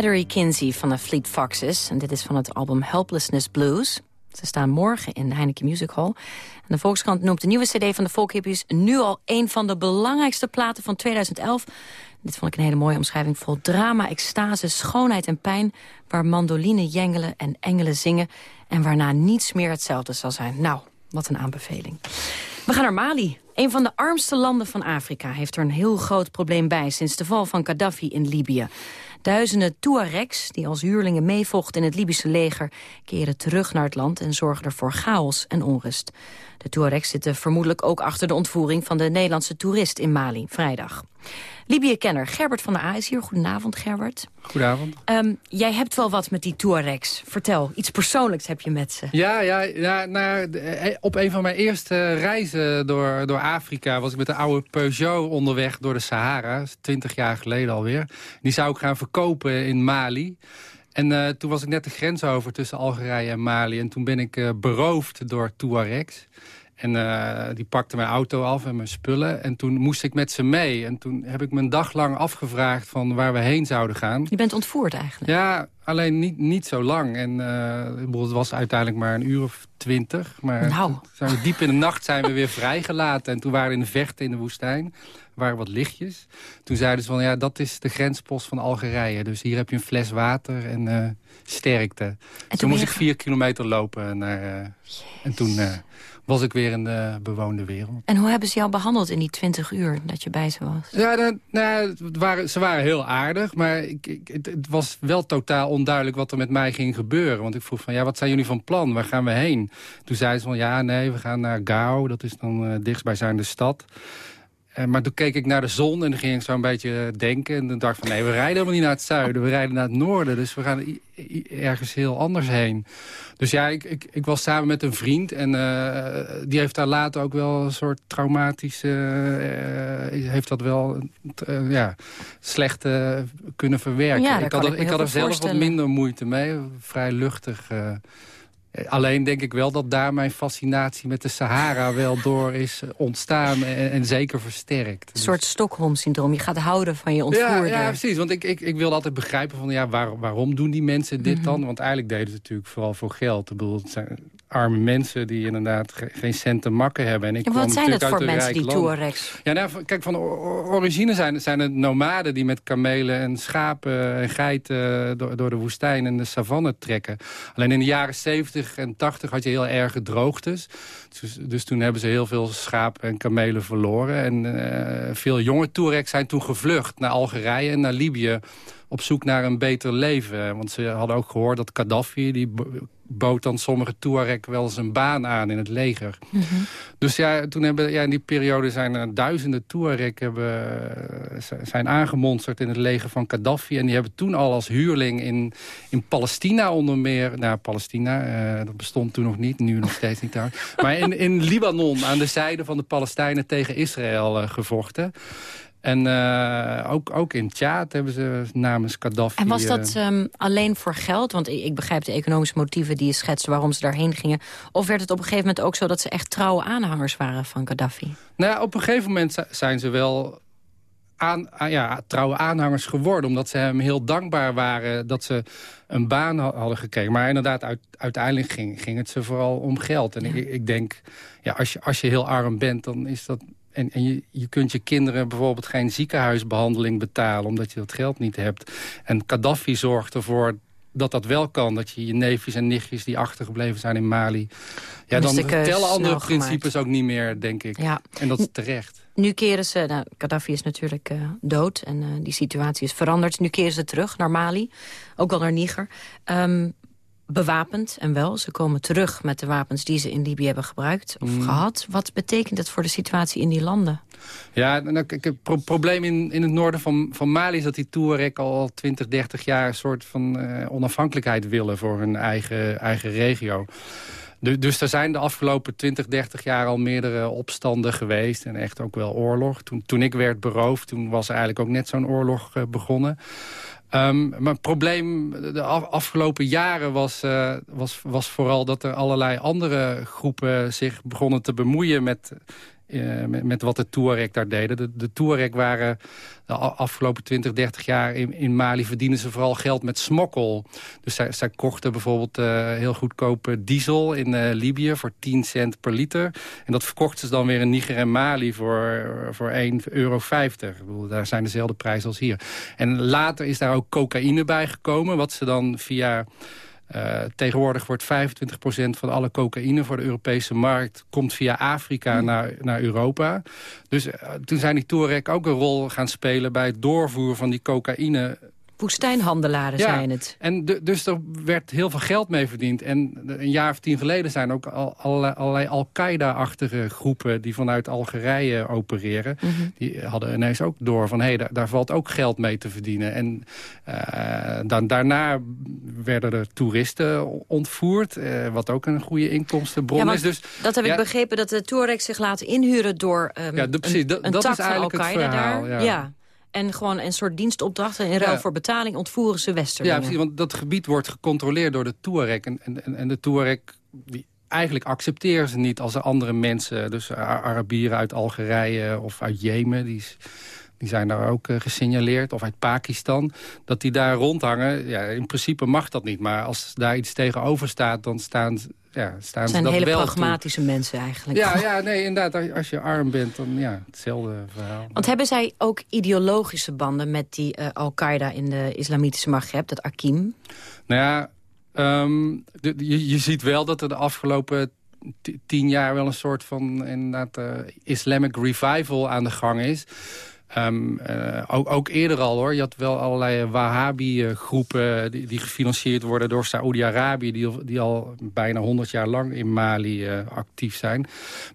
Battery Kinsey van de Fleet Foxes. En dit is van het album Helplessness Blues. Ze staan morgen in de Heineken Music Hall. De Volkskrant noemt de nieuwe cd van de Folkhippies... nu al een van de belangrijkste platen van 2011. Dit vond ik een hele mooie omschrijving vol drama, extase, schoonheid en pijn... waar mandoline jengelen en engelen zingen... en waarna niets meer hetzelfde zal zijn. Nou, wat een aanbeveling. We gaan naar Mali. Een van de armste landen van Afrika heeft er een heel groot probleem bij... sinds de val van Gaddafi in Libië. Duizenden Tuaregs, die als huurlingen meevochten in het Libische leger... keren terug naar het land en zorgen er voor chaos en onrust. De Tuaregs zitten vermoedelijk ook achter de ontvoering... van de Nederlandse toerist in Mali, vrijdag. Libië-kenner Gerbert van der A is hier. Goedenavond, Gerbert. Goedenavond. Ehm, jij hebt wel wat met die Tuaregs. Vertel, iets persoonlijks heb je met ze. Ja, ja, ja nou, de- eh, op een van mijn eerste reizen door, door Afrika... was ik met een oude Peugeot onderweg door de Sahara. Twintig jaar geleden alweer. Die zou ik gaan verkopen in Mali. En eh, toen was ik net de grens over tussen Algerije en Mali. En toen ben ik eh, beroofd door Tuaregs. En eh, die pakte mijn auto af en mijn spullen. En toen moest ik met ze mee. En toen heb ik me een dag lang afgevraagd van waar we heen zouden gaan. Je bent ontvoerd eigenlijk. Ja, alleen niet, niet zo lang. En eh, het was uiteindelijk maar een uur of twintig. Maar Nou. toen zijn we diep in de nacht zijn we weer vrijgelaten. En toen waren we in de vechten in de woestijn. Er waren wat lichtjes. Toen zeiden ze van, ja, dat is de grenspost van Algerije. Dus hier heb je een fles water en eh, sterkte. toen, ben moest je ik vier kilometer lopen. Naar, en toen was ik weer in de bewoonde wereld. En hoe hebben ze jou behandeld in die 20 uur dat je bij ze was? Ja, dan, nou, het waren, ze waren heel aardig, maar ik, ik, het, het was wel totaal onduidelijk wat er met mij ging gebeuren. Want ik vroeg van, ja, wat zijn jullie van plan? Waar gaan we heen? Toen zeiden ze van, ja, nee, we gaan naar Gao. Dat is dan uh, dichtstbijzijnde stad. Uh, maar toen keek ik naar de zon en dan ging ik zo een beetje denken. En dan dacht ik van, nee, we rijden helemaal niet naar het zuiden. We rijden naar het noorden, dus we gaan ergens heel anders heen. Dus ja, ik, ik, ik was samen met een vriend. En uh, die heeft daar later ook wel een soort traumatische... Uh, heeft dat wel ja, slecht kunnen verwerken. Ja, ik had, er, ik had er zelf wat minder moeite mee. Vrij luchtig... Alleen denk ik wel dat daar mijn fascinatie met de Sahara wel door is ontstaan en, en zeker versterkt. Een soort Stockholm-syndroom. Je gaat houden van je ontvoerder. Ja, ja precies. Want ik, ik, ik wilde altijd begrijpen van ja, waar, waarom doen die mensen dit mm -hmm. dan? Want eigenlijk deden ze het natuurlijk vooral voor geld. Ik bedoel, het zijn arme mensen die inderdaad ge geen cent te makken hebben. En ik ja, wat zijn dat voor mensen, die Tuaregs? Ja, nou, kijk, van origine zijn, zijn het nomaden die met kamelen en schapen en geiten door, door de woestijn en de savanne trekken. Alleen in de jaren 70 en 80 had je heel erge droogtes. Dus, dus toen hebben ze heel veel schapen en kamelen verloren. En uh, veel jonge Tuaregs zijn toen gevlucht naar Algerije en naar Libië op zoek naar een beter leven. Want ze hadden ook gehoord dat Gaddafi... die bood dan sommige Tuareg wel eens een baan aan in het leger. Mm -hmm. Dus ja, toen hebben, ja, in die periode zijn er duizenden Tuareg hebben, zijn aangemonsterd in het leger van Gaddafi. En die hebben toen al als huurling in, in Palestina onder meer... Nou, Palestina, uh, dat bestond toen nog niet, nu nog steeds niet daar. maar in, in Libanon aan de zijde van de Palestijnen tegen Israël uh, gevochten. En uh, ook, ook in Tjaad hebben ze namens Gaddafi... En was dat um, alleen voor geld? Want ik, ik, begrijp de economische motieven die je schetst... waarom ze daarheen gingen. Of werd het op een gegeven moment ook zo... dat ze echt trouwe aanhangers waren van Gaddafi? Nou ja, op een gegeven moment zijn ze wel... Aan, ja, trouwe aanhangers geworden. Omdat ze hem heel dankbaar waren dat ze een baan hadden gekregen. Maar inderdaad, uit, uiteindelijk ging, ging het ze vooral om geld. En ja. ik, ik denk, ja, als, je, als je heel arm bent, dan is dat en, en je, je kunt je kinderen bijvoorbeeld geen ziekenhuisbehandeling betalen... omdat je dat geld niet hebt. En Gaddafi zorgt ervoor dat dat wel kan. Dat je je neefjes en nichtjes die achtergebleven zijn in Mali... Ja, Dan tellen andere gemaakt. principes ook niet meer, denk ik. Ja. En dat is terecht. Nu keren ze, nou, Gaddafi is natuurlijk eh, dood en eh, die situatie is veranderd. Nu keren ze terug naar Mali, ook wel naar Niger. Ehm, bewapend en wel, ze komen terug met de wapens die ze in Libië hebben gebruikt of Mm. gehad. Wat betekent dat voor de situatie in die landen? Ja, nou, kijk, het pro- probleem in, in het noorden van, van Mali is dat die Touareg al 20, 30 jaar een soort van eh, onafhankelijkheid willen voor hun eigen, eigen regio. Du- dus er zijn de afgelopen 20, 30 jaar al meerdere opstanden geweest. En echt ook wel oorlog. Toen, toen ik werd beroofd, toen was er eigenlijk ook net zo'n oorlog eh, begonnen. Ehm, maar probleem de af- afgelopen jaren was, eh, was, was vooral dat er allerlei andere groepen zich begonnen te bemoeien met, eh, met, wat de Touareg daar deden. De, de Touareg waren de afgelopen 20, 30 jaar in, in Mali verdienen ze vooral geld met smokkel. Dus zij, zij kochten bijvoorbeeld eh, heel goedkope diesel in eh, Libië voor 10 cent per liter. En dat verkochten ze dan weer in Niger en Mali voor, voor 1,50 euro. Ik bedoel, daar zijn dezelfde prijzen als hier. En later is daar ook cocaïne bijgekomen, wat ze dan via... eh, tegenwoordig wordt 25% van alle cocaïne voor de Europese markt... komt via Afrika naar, naar Europa. Dus eh, toen zijn die Touareg ook een rol gaan spelen... bij het doorvoeren van die cocaïne Woestijnhandelaren zijn het. en de- dus er werd heel veel geld mee verdiend. En een jaar of tien geleden zijn ook al, allerlei, allerlei Al-Qaeda-achtige groepen... die vanuit Algerije opereren. Mhm. Die hadden ineens ook door van... hé, hey, daar, daar valt ook geld mee te verdienen. En eh, dan, daarna werden er toeristen ontvoerd... eh, wat ook een goede inkomstenbron Ja, is. Dus, dat heb ja, ik begrepen, dat de Touareg zich laten inhuren door ehm, Ja, de- precies, een, dat- een dat tak is eigenlijk het verhaal, daar. ja. En gewoon een soort dienstopdrachten. In ruil Ja. voor betaling ontvoeren ze Westerlingen. Ja, precies, want dat gebied wordt gecontroleerd door de Touareg. En, en, en de Touareg, die, eigenlijk accepteren ze niet als er andere mensen... dus Ar- Arabieren uit Algerije of uit Jemen... die, die zijn daar ook eh, gesignaleerd, of uit Pakistan... dat die daar rondhangen. Ja, in principe mag dat niet, maar als daar iets tegenover staat... dan staan, ja, staan zijn dat hele toe. pragmatische mensen eigenlijk. Ja, ja, nee, inderdaad, als- je arm bent, dan ja, hetzelfde verhaal. Want hebben zij ook ideologische banden met die eh, Al-Qaeda in de islamitische Maghreb, dat Akim? Nou ja, ehm, de- je, je ziet wel dat er de afgelopen ti- tien jaar wel een soort van inderdaad eh, Islamic revival aan de gang is. Ehm, eh, ook, ook eerder al hoor. Je had wel allerlei Wahhabi-groepen die, die gefinancierd worden door Saoedi-Arabië. Die, die al bijna 100 jaar lang in Mali eh, actief zijn.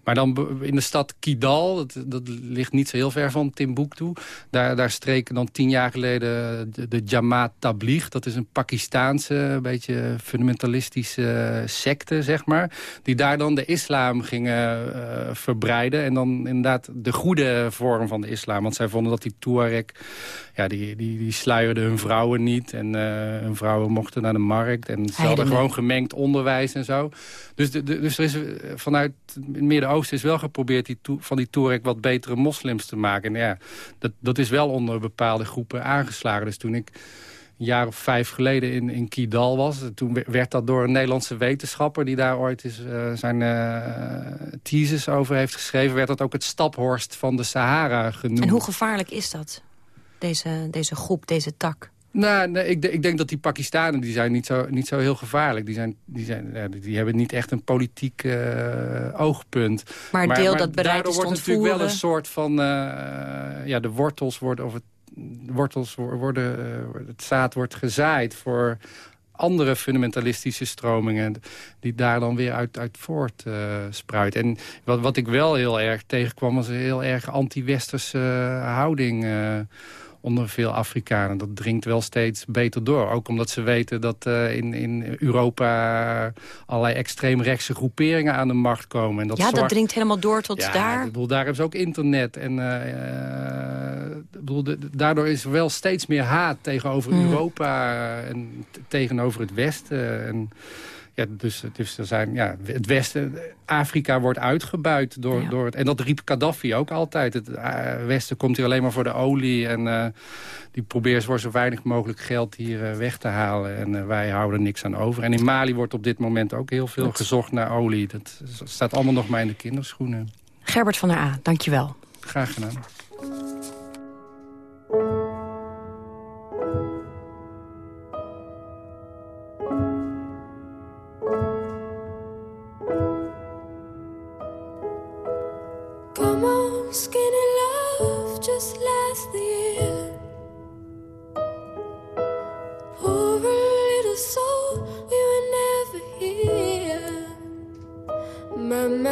Maar dan in de stad Kidal, dat, dat ligt niet zo heel ver van Timbuktu. Daar, daar streken dan tien jaar geleden de, Jamaat Tabligh. Dat is een Pakistaanse, beetje fundamentalistische secte, zeg maar. Die daar dan de islam gingen eh, verbreiden. En dan inderdaad de goede vorm van de islam. Want zij vonden dat die Tuareg, ja, die, die, die sluierden hun vrouwen niet. En eh, hun vrouwen mochten naar de markt. En ze hadden gewoon gemengd onderwijs en zo. Dus, de, de- dus er is eh, vanuit het Midden-Oosten is wel geprobeerd die toe- van die Tuareg wat betere moslims te maken. En ja, dat, dat is wel onder bepaalde groepen aangeslagen. Dus toen ik een jaar of vijf geleden in, in Kidal was. Toen we- werd dat door een Nederlandse wetenschapper... die daar ooit eens, eh, zijn eh, thesis over heeft geschreven... werd dat ook het staphorst van de Sahara genoemd. En hoe gevaarlijk is dat, deze, deze groep, deze tak? Nou, nee, ik, ik denk dat die Pakistanen die zijn niet zo, niet zo heel gevaarlijk. Die, zijn, die, zijn, die, hebben niet echt een politiek eh, oogpunt. Maar een deel dat is wordt natuurlijk wel een soort van... ja, de wortels worden... Of het, wortels wo- worden... eh, het zaad wordt gezaaid voor andere fundamentalistische stromingen... die daar dan weer uit, uit voort spruiten. En wat, wat ik wel heel erg tegenkwam... was een heel erg anti-westerse houding... eh, onder veel Afrikanen. Dat dringt wel steeds beter door. Ook omdat ze weten dat eh, in, in Europa allerlei extreemrechtse groeperingen aan de macht komen. En dat ja, dat dringt helemaal door tot ja, daar. Ik bedoel, daar hebben ze ook internet. En eh, eh, bedoel, de- daardoor is er wel steeds meer haat tegenover Hmm. Europa en tegenover het Westen. En, ja, dus, dus er zijn, ja, het Westen, Afrika wordt uitgebuit door, Ja. door het. En dat riep Gaddafi ook altijd. Het eh, Westen komt hier alleen maar voor de olie. En eh, die probeert voor zo weinig mogelijk geld hier eh, weg te halen. En wij houden niks aan over. En in Mali wordt op dit moment ook heel veel gezocht naar olie. Dat staat allemaal nog maar in de kinderschoenen. Gerbert van der A, dankjewel. Graag gedaan.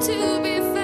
To be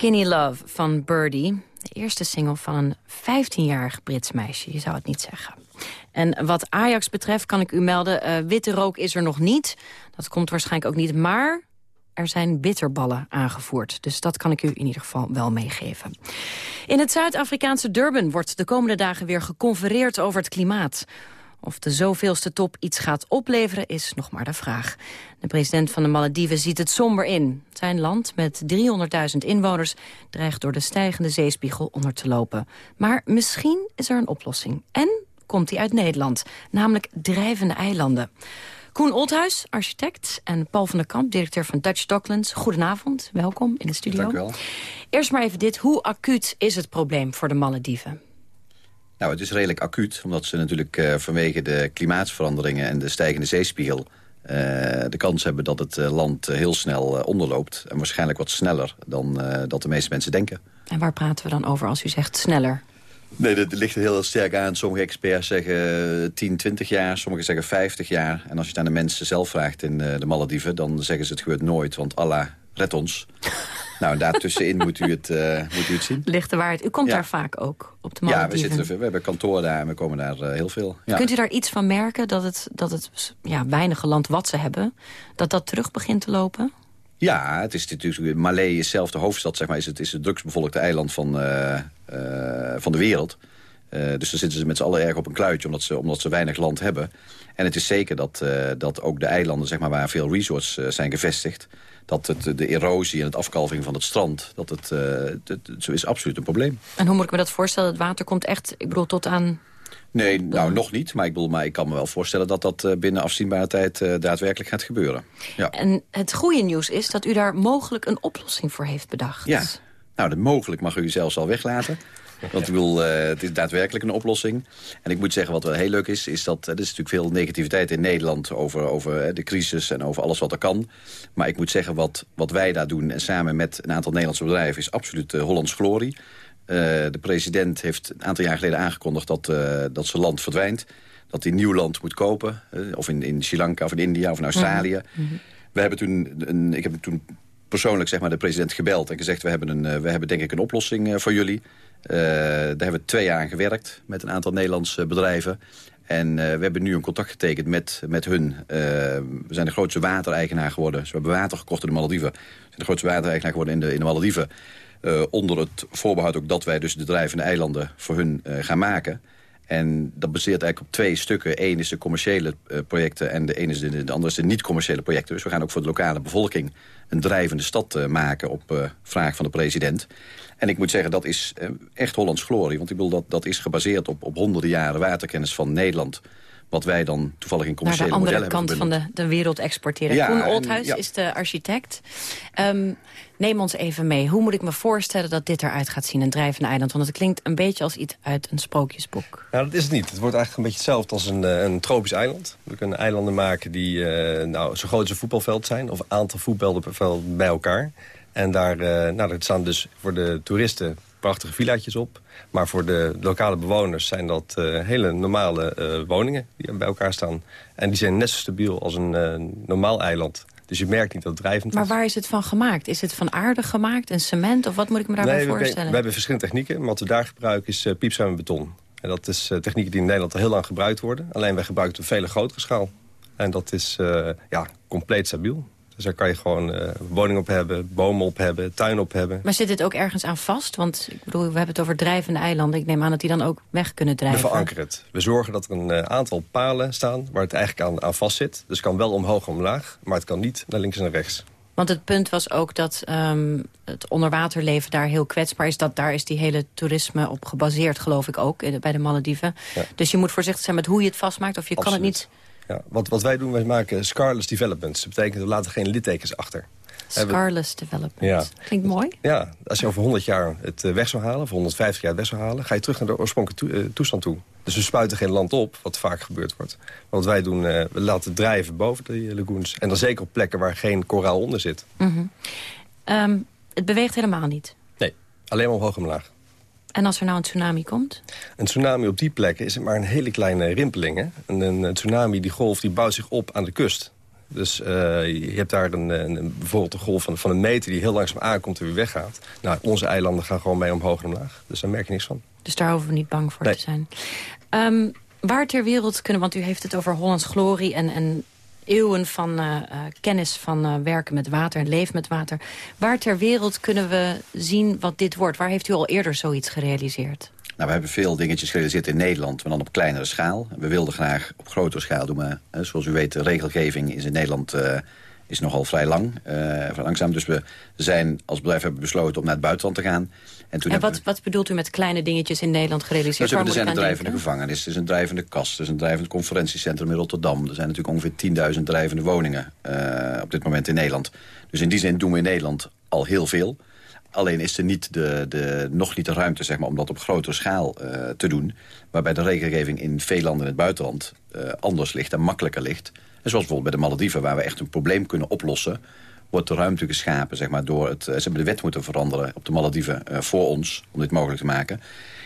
Skinny Love van Birdie. De eerste single van een 15-jarig Brits meisje. Je zou het niet zeggen. En wat Ajax betreft kan ik u melden... eh, witte rook is er nog niet. Dat komt waarschijnlijk ook niet. Maar er zijn bitterballen aangevoerd. Dus dat kan ik u in ieder geval wel meegeven. In het Zuid-Afrikaanse Durban wordt de komende dagen weer geconfereerd over het klimaat. Of de zoveelste top iets gaat opleveren is nog maar de vraag. De president van de Malediven ziet het somber in. Zijn land met 300.000 inwoners dreigt door de stijgende zeespiegel onder te lopen. Maar misschien is er een oplossing. En komt die uit Nederland, namelijk drijvende eilanden. Koen Oldhuis, architect, en Paul van der Kamp, directeur van Dutch Docklands. Goedenavond, welkom in de studio. Dank u wel. Eerst maar even dit, hoe acuut is het probleem voor de Malediven? Nou, het is redelijk acuut, omdat ze natuurlijk uh, vanwege de klimaatsveranderingen en de stijgende zeespiegel uh, de kans hebben dat het uh, land heel snel onderloopt. En waarschijnlijk wat sneller dan dat de meeste mensen denken. En waar praten we dan over als u zegt sneller? Nee, dat ligt er heel sterk aan. Sommige experts zeggen 10, 20 jaar, sommigen zeggen 50 jaar. En als je het aan de mensen zelf vraagt in de Malediven... dan zeggen ze het gebeurt nooit, want Allah red ons. nou, daartussenin moet u het, uh, moet u het zien. Ligt de waarheid. U komt ja. daar vaak ook, op de Malediven. Ja, we, zitten, we hebben kantoor daar en we komen daar uh, heel veel. Ja. Kunt u daar iets van merken, dat het, dat het ja, weinige land wat ze hebben... dat dat terug begint te lopen? Ja, het is natuurlijk. Malé is zelf de hoofdstad, zeg maar, is het, is het drugsbevolkte eiland van, uh, uh, van de wereld. Eh, dus dan zitten ze met z'n allen erg op een kluitje... omdat ze, omdat ze weinig land hebben. En het is zeker dat, eh, dat ook de eilanden zeg maar, waar veel resorts eh, zijn gevestigd... dat het, de erosie en het afkalving van het strand... dat het, het- het- zo is absoluut een probleem. En hoe moet ik me dat voorstellen? Het water komt echt, ik bedoel, tot aan... Nee, nou nog niet. Maar ik, bedoel, maar ik kan me wel voorstellen dat dat binnen afzienbare tijd daadwerkelijk gaat gebeuren. Ja. En het goede nieuws is dat u daar mogelijk een oplossing voor heeft bedacht. Ja, nou, dat mogelijk mag u zelfs al weglaten. Want ik bedoel, eh, het is daadwerkelijk een oplossing. En ik moet zeggen, wat wel heel leuk is... is dat eh, er is natuurlijk veel negativiteit in Nederland... over, over eh, de crisis en over alles wat er kan. Maar ik moet zeggen, wat, wat wij daar doen... en samen met een aantal Nederlandse bedrijven... is absoluut Hollands glorie. De president heeft een aantal jaar geleden aangekondigd... dat, dat zijn land verdwijnt. Dat hij nieuw land moet kopen. of in, in Sri Lanka, of in India, of in Australië. We hebben toen een, ik heb toen persoonlijk zeg maar, de president gebeld en gezegd... we hebben, een, we hebben denk ik een oplossing voor jullie. Eh, daar hebben we twee jaar aan gewerkt met een aantal Nederlandse bedrijven. En eh, we hebben nu een contact getekend met, met hun. Eh, we zijn de grootste watereigenaar geworden. Dus we hebben water gekocht in de Malediven. We zijn de grootste watereigenaar geworden in de, in de Malediven. Onder het voorbehoud ook dat wij dus de drijvende eilanden voor hun gaan maken. En dat baseert eigenlijk op twee stukken. Eén is de commerciële projecten en de, ene is de, de andere is de niet-commerciële projecten. Dus we gaan ook voor de lokale bevolking een drijvende stad maken op vraag van de president. En ik moet zeggen, dat is eh, echt Hollands glorie. Want ik bedoel, dat, dat is gebaseerd op, op honderden jaren waterkennis van Nederland. Wat wij dan toevallig in Naar de commerciële andere modellen kant hebben van de, de wereld exporteren. Ja, Koen en- Oldhuis ja. is de architect. Ehm, neem ons even mee. Hoe moet ik me voorstellen dat dit eruit gaat zien, een drijvende eiland? Want het klinkt een beetje als iets uit een sprookjesboek. Nou, dat is het niet. Het wordt eigenlijk een beetje hetzelfde als een, eh, een tropisch eiland. We kunnen eilanden maken die eh, nou, zo groot als een voetbalveld zijn... of een aantal voetbalvelden bij elkaar. En daar, eh, nou, daar staan dus voor de toeristen prachtige villaatjes op. Maar voor de lokale bewoners zijn dat eh, hele normale eh, woningen die bij elkaar staan. En die zijn net zo stabiel als een eh, normaal eiland. Dus je merkt niet dat het drijvend Maar is. waar is het van gemaakt? Is het van aarde gemaakt, een cement? Of wat moet ik me daarbij Nee, we, we, voorstellen? we hebben verschillende technieken. Maar wat we daar gebruiken is piepschuim en beton. En dat is technieken die in Nederland al heel lang gebruikt worden. Alleen wij gebruiken het op vele grotere schaal. En dat is ja, compleet stabiel. Dus daar kan je gewoon eh woning op hebben, bomen op hebben, tuin op hebben. Maar zit dit ook ergens aan vast? Want ik bedoel, we hebben het over drijvende eilanden. Ik neem aan dat die dan ook weg kunnen We drijven. verankeren het. We zorgen dat er een eh, aantal palen staan waar het eigenlijk aan, aan vast zit. Dus het kan wel omhoog en omlaag, maar het kan niet naar links en naar rechts. Want het punt was ook dat ehm, het onderwaterleven daar heel kwetsbaar is. Dat daar is die hele toerisme op gebaseerd, geloof ik ook, bij de Malediven. Ja. Dus je moet voorzichtig zijn met hoe je het vastmaakt. Of je kan het niet Ja, wat, wat wij doen, wij maken scarless developments. Dat betekent, we laten geen littekens achter. Scarless development. Ja. Klinkt mooi. Ja, als je over 100 jaar het eh, weg zou halen, of 150 jaar het weg zou halen... ga je terug naar de oorspronkelijke eh, toestand toe. Dus we spuiten geen land op, wat vaak gebeurd wordt. Maar wat wij doen, eh, we laten drijven boven de lagoons. En dan zeker op plekken waar geen koraal onder zit. Mhm. Ehm, het beweegt helemaal niet. Nee, alleen maar omhoog en omlaag. En als er nou een tsunami komt? Een tsunami op die plekken is maar een hele kleine rimpeling. Hè? En een, een tsunami, die golf, die bouwt zich op aan de kust. Dus eh, je hebt daar een, een, bijvoorbeeld een golf van, van een meter... die heel langzaam aankomt en weer weggaat. Nou, onze eilanden gaan gewoon mee omhoog en omlaag. Dus daar merk je niks van. Dus daar hoeven we niet bang voor Nee. te zijn. Ehm, waar ter wereld kunnen, want u heeft het over Hollands glorie... en, en eeuwen van eh, eh, kennis van eh, werken met water en leven met water. Waar ter wereld kunnen we zien wat dit wordt? Waar heeft u al eerder zoiets gerealiseerd? Nou, we hebben veel dingetjes gerealiseerd in Nederland, maar dan op kleinere schaal. We wilden graag op grotere schaal doen, maar eh, zoals u weet, de regelgeving is in Nederland is nogal vrij lang, vrij langzaam. Dus we zijn als bedrijf hebben besloten om naar het buitenland te gaan. En toen En wat, wat bedoelt u met kleine dingetjes in Nederland gerealiseerd? Dus er zijn een drijvende denken? gevangenis, er is een drijvende kast... er is een drijvend conferentiecentrum in Rotterdam. Er zijn natuurlijk ongeveer 10.000 drijvende woningen eh, op dit moment in Nederland. Dus in die zin doen we in Nederland al heel veel. Alleen is er niet de, de, nog niet de ruimte zeg maar, om dat op grotere schaal eh, te doen. Waarbij de regelgeving in veel landen in het buitenland anders ligt en makkelijker ligt. En zoals bijvoorbeeld bij de Malediven, waar we echt een probleem kunnen oplossen wordt de ruimte geschapen zeg maar, door het... eh, Ze hebben de wet moeten veranderen op de Malediven eh, voor ons, om dit mogelijk te maken.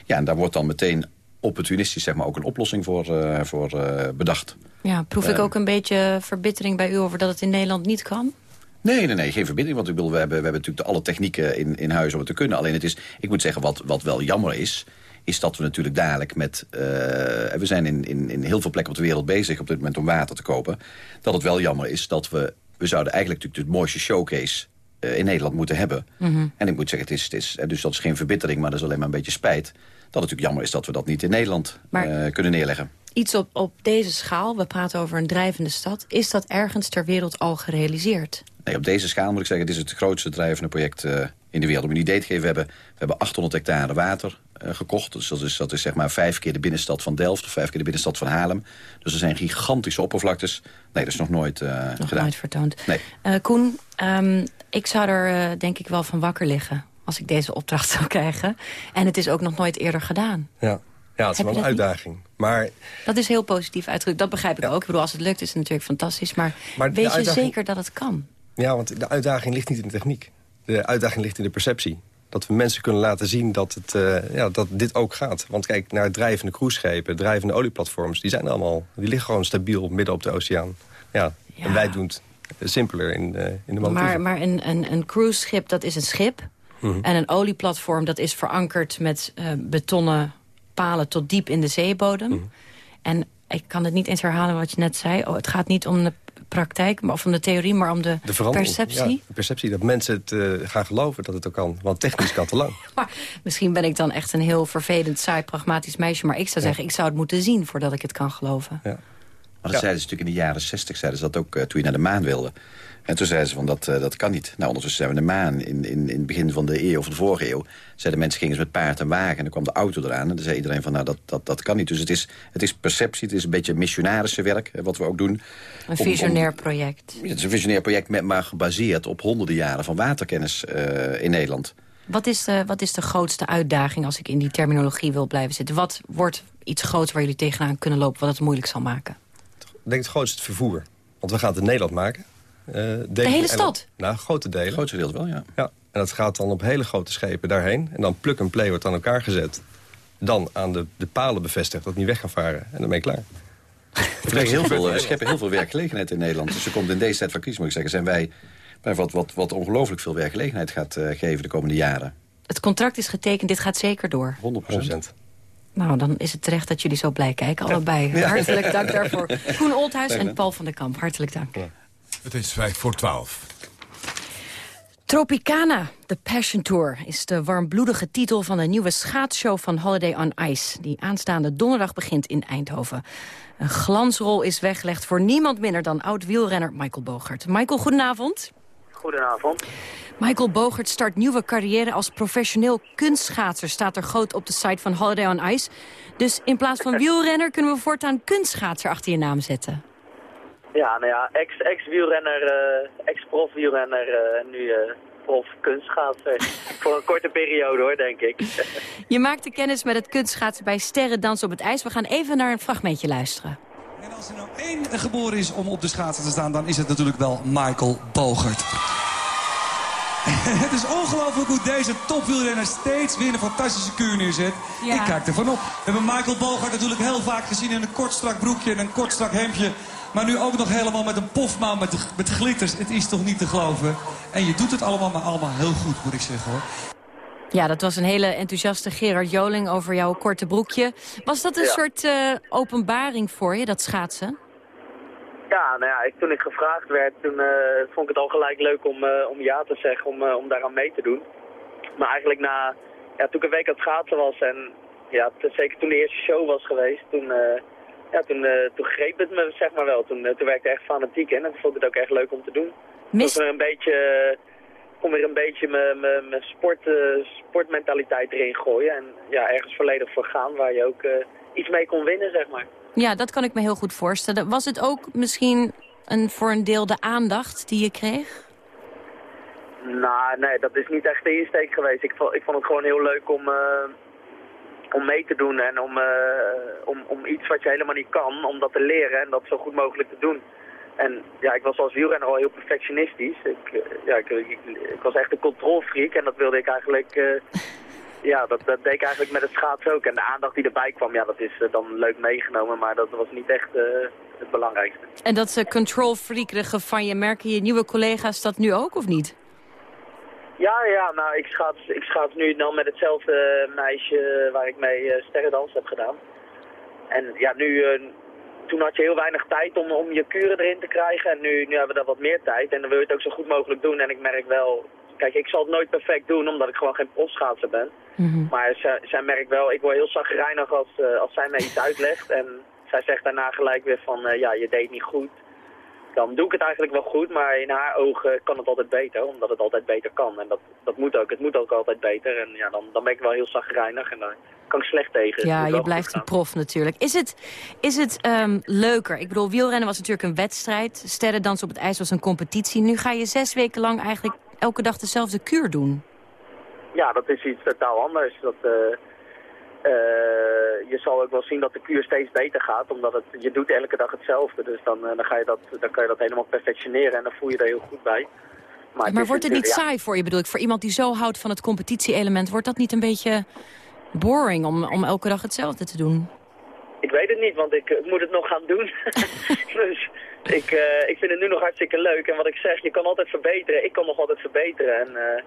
Ja, en daar wordt dan meteen opportunistisch zeg maar, ook een oplossing voor, eh, voor bedacht. Ja, proef ik ook een beetje verbittering bij u over dat het in Nederland niet kan? Nee, nee, nee, geen verbinding. Want ik bedoel, we hebben, we hebben natuurlijk de alle technieken in, in huis om het te kunnen. Alleen het is, ik moet zeggen, wat, wat wel jammer is... is dat we natuurlijk dadelijk met... eh, we zijn in, in, in heel veel plekken op de wereld bezig op dit moment om water te kopen. Dat het wel jammer is dat we... We zouden eigenlijk natuurlijk de mooiste showcase eh, in Nederland moeten hebben. Mhm. En ik moet zeggen, het is, het is, eh, dus dat is geen verbittering, maar dat is alleen maar een beetje spijt. het natuurlijk jammer is dat we dat niet in Nederland Maar- kunnen neerleggen. Iets op, op deze schaal, we praten over een drijvende stad... is dat ergens ter wereld al gerealiseerd? Nee, op deze schaal moet ik zeggen, dit is het grootste drijvende project in de wereld. Om een idee te geven, we hebben, we hebben 800 hectare water gekocht. Dus dat is, dat is zeg maar vijf keer de binnenstad van Delft of vijf keer de binnenstad van Haarlem. Dus er zijn gigantische oppervlaktes. Nee, dat is nog nooit eh, Nog gedaan. nooit vertoond. Nee. Eh, Koen, ehm, ik zou er eh, denk ik wel van wakker liggen... als ik deze opdracht zou krijgen. En het is ook nog nooit eerder gedaan. Ja, ja het is Heb wel een niet? uitdaging. Maar, Dat is heel positief uitgedrukt. Dat begrijp ik ook. Ik bedoel, als het lukt is het natuurlijk fantastisch. Maar, Maar weet je zeker dat het kan? ja, want de uitdaging ligt niet in de techniek. De uitdaging ligt in de perceptie. Dat we mensen kunnen laten zien dat, het, eh, ja, dat dit ook gaat. Want kijk naar drijvende cruiseschepen, drijvende olieplatforms... die zijn allemaal, die liggen gewoon stabiel midden op de oceaan. Ja, En wij doen het simpeler in, eh, in de Maar, Malediven. maar een, een, een cruiseschip, dat is een schip. Mhm. En een olieplatform, dat is verankerd met eh, betonnen palen tot diep in de zeebodem. Mhm. En ik kan het niet eens herhalen wat je net zei. Oh, het gaat niet om de praktijk, maar, of om de theorie, maar om de, perceptie. ja, de perceptie dat mensen het eh, gaan geloven dat het ook kan. Want technisch kan het te lang. Maar misschien ben ik dan echt een heel vervelend, saai, pragmatisch meisje. Maar ik zou Ja. zeggen, ik zou het moeten zien voordat ik het kan geloven. Maar dat zeiden ze natuurlijk in de jaren 60, zeiden ze dat ook eh, toen je naar de maan wilde. En toen zeiden ze van dat, eh, dat kan niet. Nou, ondertussen zijn we de maan. In, in, in het begin van de eeuw of de vorige eeuw... zeiden mensen gingen ze met paard en wagen. En dan kwam de auto eraan. En dan zei iedereen van nou, dat, dat, dat kan niet. Dus het is, het is perceptie, het is een beetje missionarische werk... wat we ook doen. Een Om- om- visionair project. het is een visionair project, met, maar gebaseerd op honderden jaren van waterkennis eh, in Nederland. Wat is, de, wat is de grootste uitdaging als ik in die terminologie wil blijven zitten? Wat wordt iets groots waar jullie tegenaan kunnen lopen... wat het moeilijk zal maken? Ik denk het grootste het vervoer. Want we gaan het in Nederland maken. Eh, De hele en- stad? Nou, grote delen. Grootste deel wel, ja. ja. En dat gaat dan op hele grote schepen daarheen. En dan plug and play wordt aan elkaar gezet. Dan aan de, de palen bevestigd dat het niet weg kan varen. En dan ben je klaar. We, heel veel, eh, we scheppen heel veel werkgelegenheid in Nederland. Dus er komt in deze tijd van crisis, moet ik zeggen... zijn wij bij wat, wat, wat ongelooflijk veel werkgelegenheid gaat eh, geven de komende jaren. Het contract is getekend, dit gaat zeker door. 100% Nou, dan is het terecht dat jullie zo blij kijken, allebei. Ja. Hartelijk dank daarvoor. Koen Oldhuis en. Paul van der Kamp, hartelijk dank. Het is vijf voor twaalf. Tropicana, The Passion Tour, is de warmbloedige titel van de nieuwe schaatsshow van Holiday on Ice, die aanstaande donderdag begint in Eindhoven. Een glansrol is weggelegd voor niemand minder dan oud-wielrenner Michael Bogert. Michael, goedenavond. Goedenavond. Michael Bogert start nieuwe carrière als professioneel kunstschaatser, staat er groot op de site van Holiday on Ice. Dus in plaats van wielrenner kunnen we voortaan kunstschaatser achter je naam zetten. Ja, nou ja, ex- ex-wielrenner, eh, ex-prof-wielrenner eh, en nu eh prof kunstschaatser. Voor een korte periode hoor, denk ik. Je maakte kennis met het kunstschaatsen bij Sterren Dans op het IJs. We gaan even naar een fragmentje luisteren. één geboren is om op de schaatsen te staan, dan is het natuurlijk wel Michael Bogert. het is ongelooflijk hoe deze topwielrenner steeds weer een fantastische kuur neerzet. Ja. Ik kijk ervan op. We hebben Michael Bogert natuurlijk heel vaak gezien in een kort strak broekje en een kort strak hemdje. Maar nu ook nog helemaal met een pofmouw met, met glitters. Het is toch niet te geloven. En je doet het allemaal, maar allemaal heel goed, moet ik zeggen hoor. Ja, dat was een hele enthousiaste Gerard Joling over jouw korte broekje. Was dat een Ja. soort eh, openbaring voor je, dat schaatsen? Ja, nou ja, ik, toen ik gevraagd werd, toen eh, vond ik het al gelijk leuk om, eh, om ja te zeggen, om, eh, om daaraan mee te doen. Maar eigenlijk na, ja, toen ik een week aan het schaatsen was en ja, zeker toen de eerste show was geweest, toen, eh, ja, toen, eh, toen greep het me zeg maar wel. Toen, eh, toen werd ik echt fanatiek in en toen vond ik het ook echt leuk om te doen. Mis- Toen een beetje, eh, kon weer een beetje mijn- sport, eh, sportmentaliteit erin gooien en ja, ergens volledig voor gaan waar je ook eh, iets mee kon winnen, zeg maar. Ja, dat kan ik me heel goed voorstellen. Was het ook misschien een, voor een deel de aandacht die je kreeg? Nou, nee, dat is niet echt de insteek geweest. Ik vond, ik vond het gewoon heel leuk om, eh, om mee te doen en om, eh, om, om iets wat je helemaal niet kan, om dat te leren en dat zo goed mogelijk te doen. En ja, ik was als wielrenner al heel perfectionistisch. Ik, eh, ja, ik, ik, was echt een controlfreak en dat wilde ik eigenlijk... eh, ja, dat, dat deed ik eigenlijk met het schaatsen ook. En de aandacht die erbij kwam, ja, dat is dan leuk meegenomen, maar dat was niet echt het belangrijkste. En dat uh, control freakerige van je, merken je nieuwe collega's dat nu ook of niet? Ja, ja, nou, ik schaats, ik schaats nu dan met hetzelfde meisje waar ik mee uh, sterrendans heb gedaan. En ja, nu, uh, toen had je heel weinig tijd om, om je kuren erin te krijgen. En nu, nu hebben we daar wat meer tijd. En dan wil je het ook zo goed mogelijk doen. En ik merk wel, kijk, ik zal het nooit perfect doen, omdat ik gewoon geen profschaatser ben. Maar zij, zij merkt wel, ik word heel zagrijnig als, eh, als zij mij iets uitlegt. En zij zegt daarna gelijk weer van, eh, ja, je deed niet goed. Dan doe ik het eigenlijk wel goed, maar in haar ogen kan het altijd beter. Omdat het altijd beter kan. En dat, dat moet ook. Het moet ook altijd beter. En ja, dan, dan ben ik wel heel zagrijnig en daar kan ik slecht tegen. Ja, je blijft een prof natuurlijk. Is het, is het ehm, leuker? Ik bedoel, wielrennen was natuurlijk een wedstrijd. Sterrendans op het ijs was een competitie. Nu ga je zes weken lang eigenlijk elke dag dezelfde kuur doen. Ja, dat is iets totaal anders. Dat, eh, je zal ook wel zien dat de kuur steeds beter gaat, omdat het, je doet elke dag hetzelfde. Dus dan, eh, dan, ga je dat, dan kan je dat helemaal perfectioneren en dan voel je er heel goed bij. Maar, het wordt het niet ja, saai voor je, bedoel ik? Voor iemand die zo houdt van het competitie-element... wordt dat niet een beetje boring om, om elke dag hetzelfde te doen? Ik weet het niet, want ik eh, moet het nog gaan doen. dus ik, eh, ik vind het nu nog hartstikke leuk. En wat ik zeg, je kan altijd verbeteren. Ik kan nog altijd verbeteren. En eh,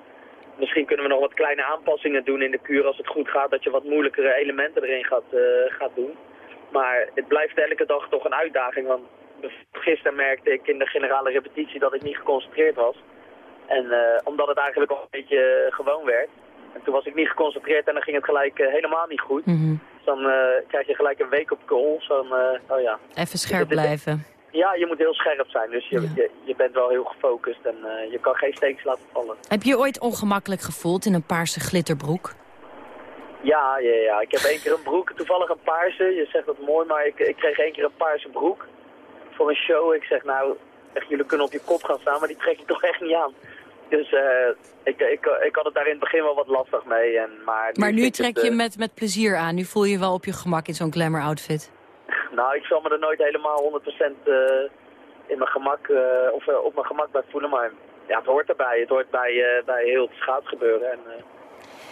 misschien kunnen we nog wat kleine aanpassingen doen in de kuur als het goed gaat. Dat je wat moeilijkere elementen erin gaat, eh, gaat doen. Maar het blijft elke dag toch een uitdaging. Want gisteren merkte ik in de generale repetitie dat ik niet geconcentreerd was. En eh, omdat het eigenlijk al een beetje gewoon werd. En toen was ik niet geconcentreerd en dan ging het gelijk eh, helemaal niet goed. Dus dan krijg je gelijk een week op. Zo'n, eh, oh ja. Even scherp blijven. Ja, je moet heel scherp zijn. Dus je, je, je bent wel heel gefocust en eh, je kan geen steeks laten vallen. Heb je je ooit ongemakkelijk gevoeld in een paarse glitterbroek? Ja, ja, ja. Ik heb één keer een broek, toevallig een paarse. Je zegt dat mooi, maar ik, ik kreeg één keer een paarse broek voor een show. Ik zeg nou, echt, jullie kunnen op je kop gaan staan, maar die trek je toch echt niet aan. Dus eh, ik, ik, ik had het daar in het begin wel wat lastig mee. En, maar Maar nu vind ik trek het, je eh, met, met plezier aan. Nu voel je je wel op je gemak in zo'n glamour outfit. Nou, ik zal me er nooit helemaal 100% eh, in mijn gemak, eh, of eh, op mijn gemak bij voelen. Maar ja, het hoort erbij. Het hoort bij, bij heel het schaatsgebeuren. En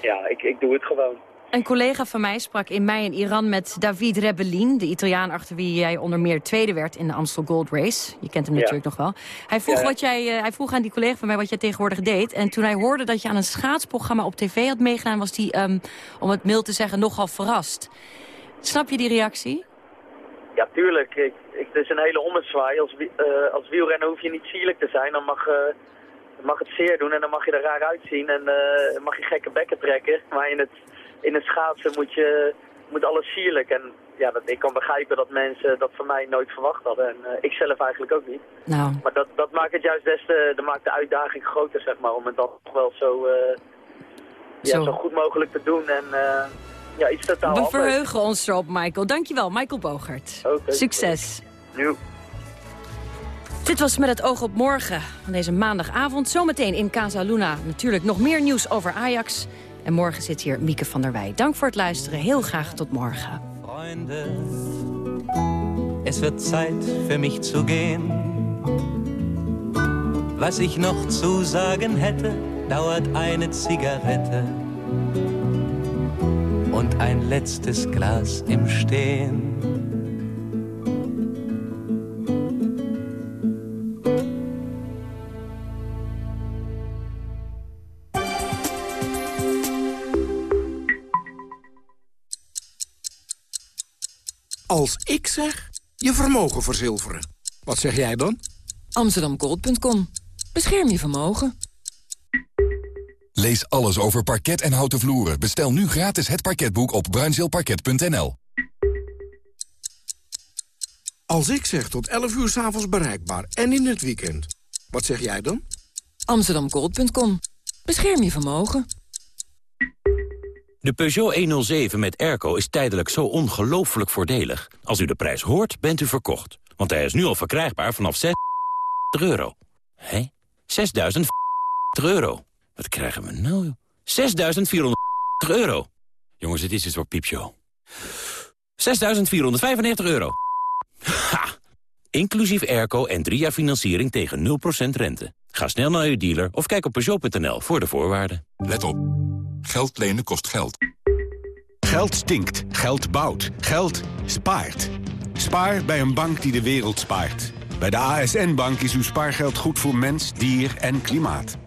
ja, ik, ik doe het gewoon. Een collega van mij sprak in mei in Iran met David Rebellin... de Italiaan achter wie jij onder meer tweede werd in de Amstel Gold Race. Je kent hem Ja. natuurlijk nog wel. Hij vroeg, Ja, ja. Wat jij, hij vroeg aan die collega van mij wat jij tegenwoordig deed. En toen hij hoorde dat je aan een schaatsprogramma op tv had meegedaan... was hij, ehm, om het mild te zeggen, nogal verrast. Snap je die reactie? Ja, tuurlijk. Ik, ik, het is een hele ommezwaai. Als, eh, als wielrenner hoef je niet sierlijk te zijn. Dan mag, dan mag het zeer doen en dan mag je er raar uitzien. En eh, mag je gekke bekken trekken. Maar in het, in het schaatsen moet, je, moet alles sierlijk. En ja, dat, ik kan begrijpen dat mensen dat van mij nooit verwacht hadden. En ik zelf eigenlijk ook niet. Nou, Maar dat, dat maakt het juist des te, dat maakt de uitdaging groter, zeg maar. Om het dan toch wel zo, ja, Zo. goed mogelijk te doen. En ja, iets totaal we anders. verheugen ons erop, Michael. Dankjewel, Michael Bogert. Oké. Succes. Nieuw. Dit was met het oog op morgen van deze maandagavond. Zometeen in Casa Luna natuurlijk nog meer nieuws over Ajax. En morgen zit hier Mieke van der Wij. Dank voor het luisteren. Heel graag tot morgen. Freunde, es wird Zeit für mich zu gehen. Was ich noch zu sagen hätte, dauert eine Zigarette und ein letztes Glas im Stehen. Als ik zeg, je vermogen verzilveren. Wat zeg jij dan? Amsterdamgold.com. Bescherm je vermogen. Lees alles over parket en houten vloeren. Bestel nu gratis het parketboek op bruinzeelparket.nl. Als ik zeg tot 11 uur s'avonds bereikbaar en in het weekend. Wat zeg jij dan? Amsterdamgold.com. Bescherm je vermogen. De Peugeot 107 met airco is tijdelijk zo ongelooflijk voordelig. Als u de prijs hoort, bent u verkocht. Want hij is nu al verkrijgbaar vanaf 6 euro. Hé? 6.000 euro. Wat krijgen we nou? 6.400 euro. Jongens, het is een soort piepshow. 6.495 euro. Ha! Inclusief airco en drie jaar financiering tegen 0% rente. Ga snel naar uw dealer of kijk op Peugeot.nl voor de voorwaarden. Let op. Geld lenen kost geld. Geld stinkt, geld bouwt, geld spaart. Spaar bij een bank die de wereld spaart. Bij de ASN-bank is uw spaargeld goed voor mens, dier en klimaat.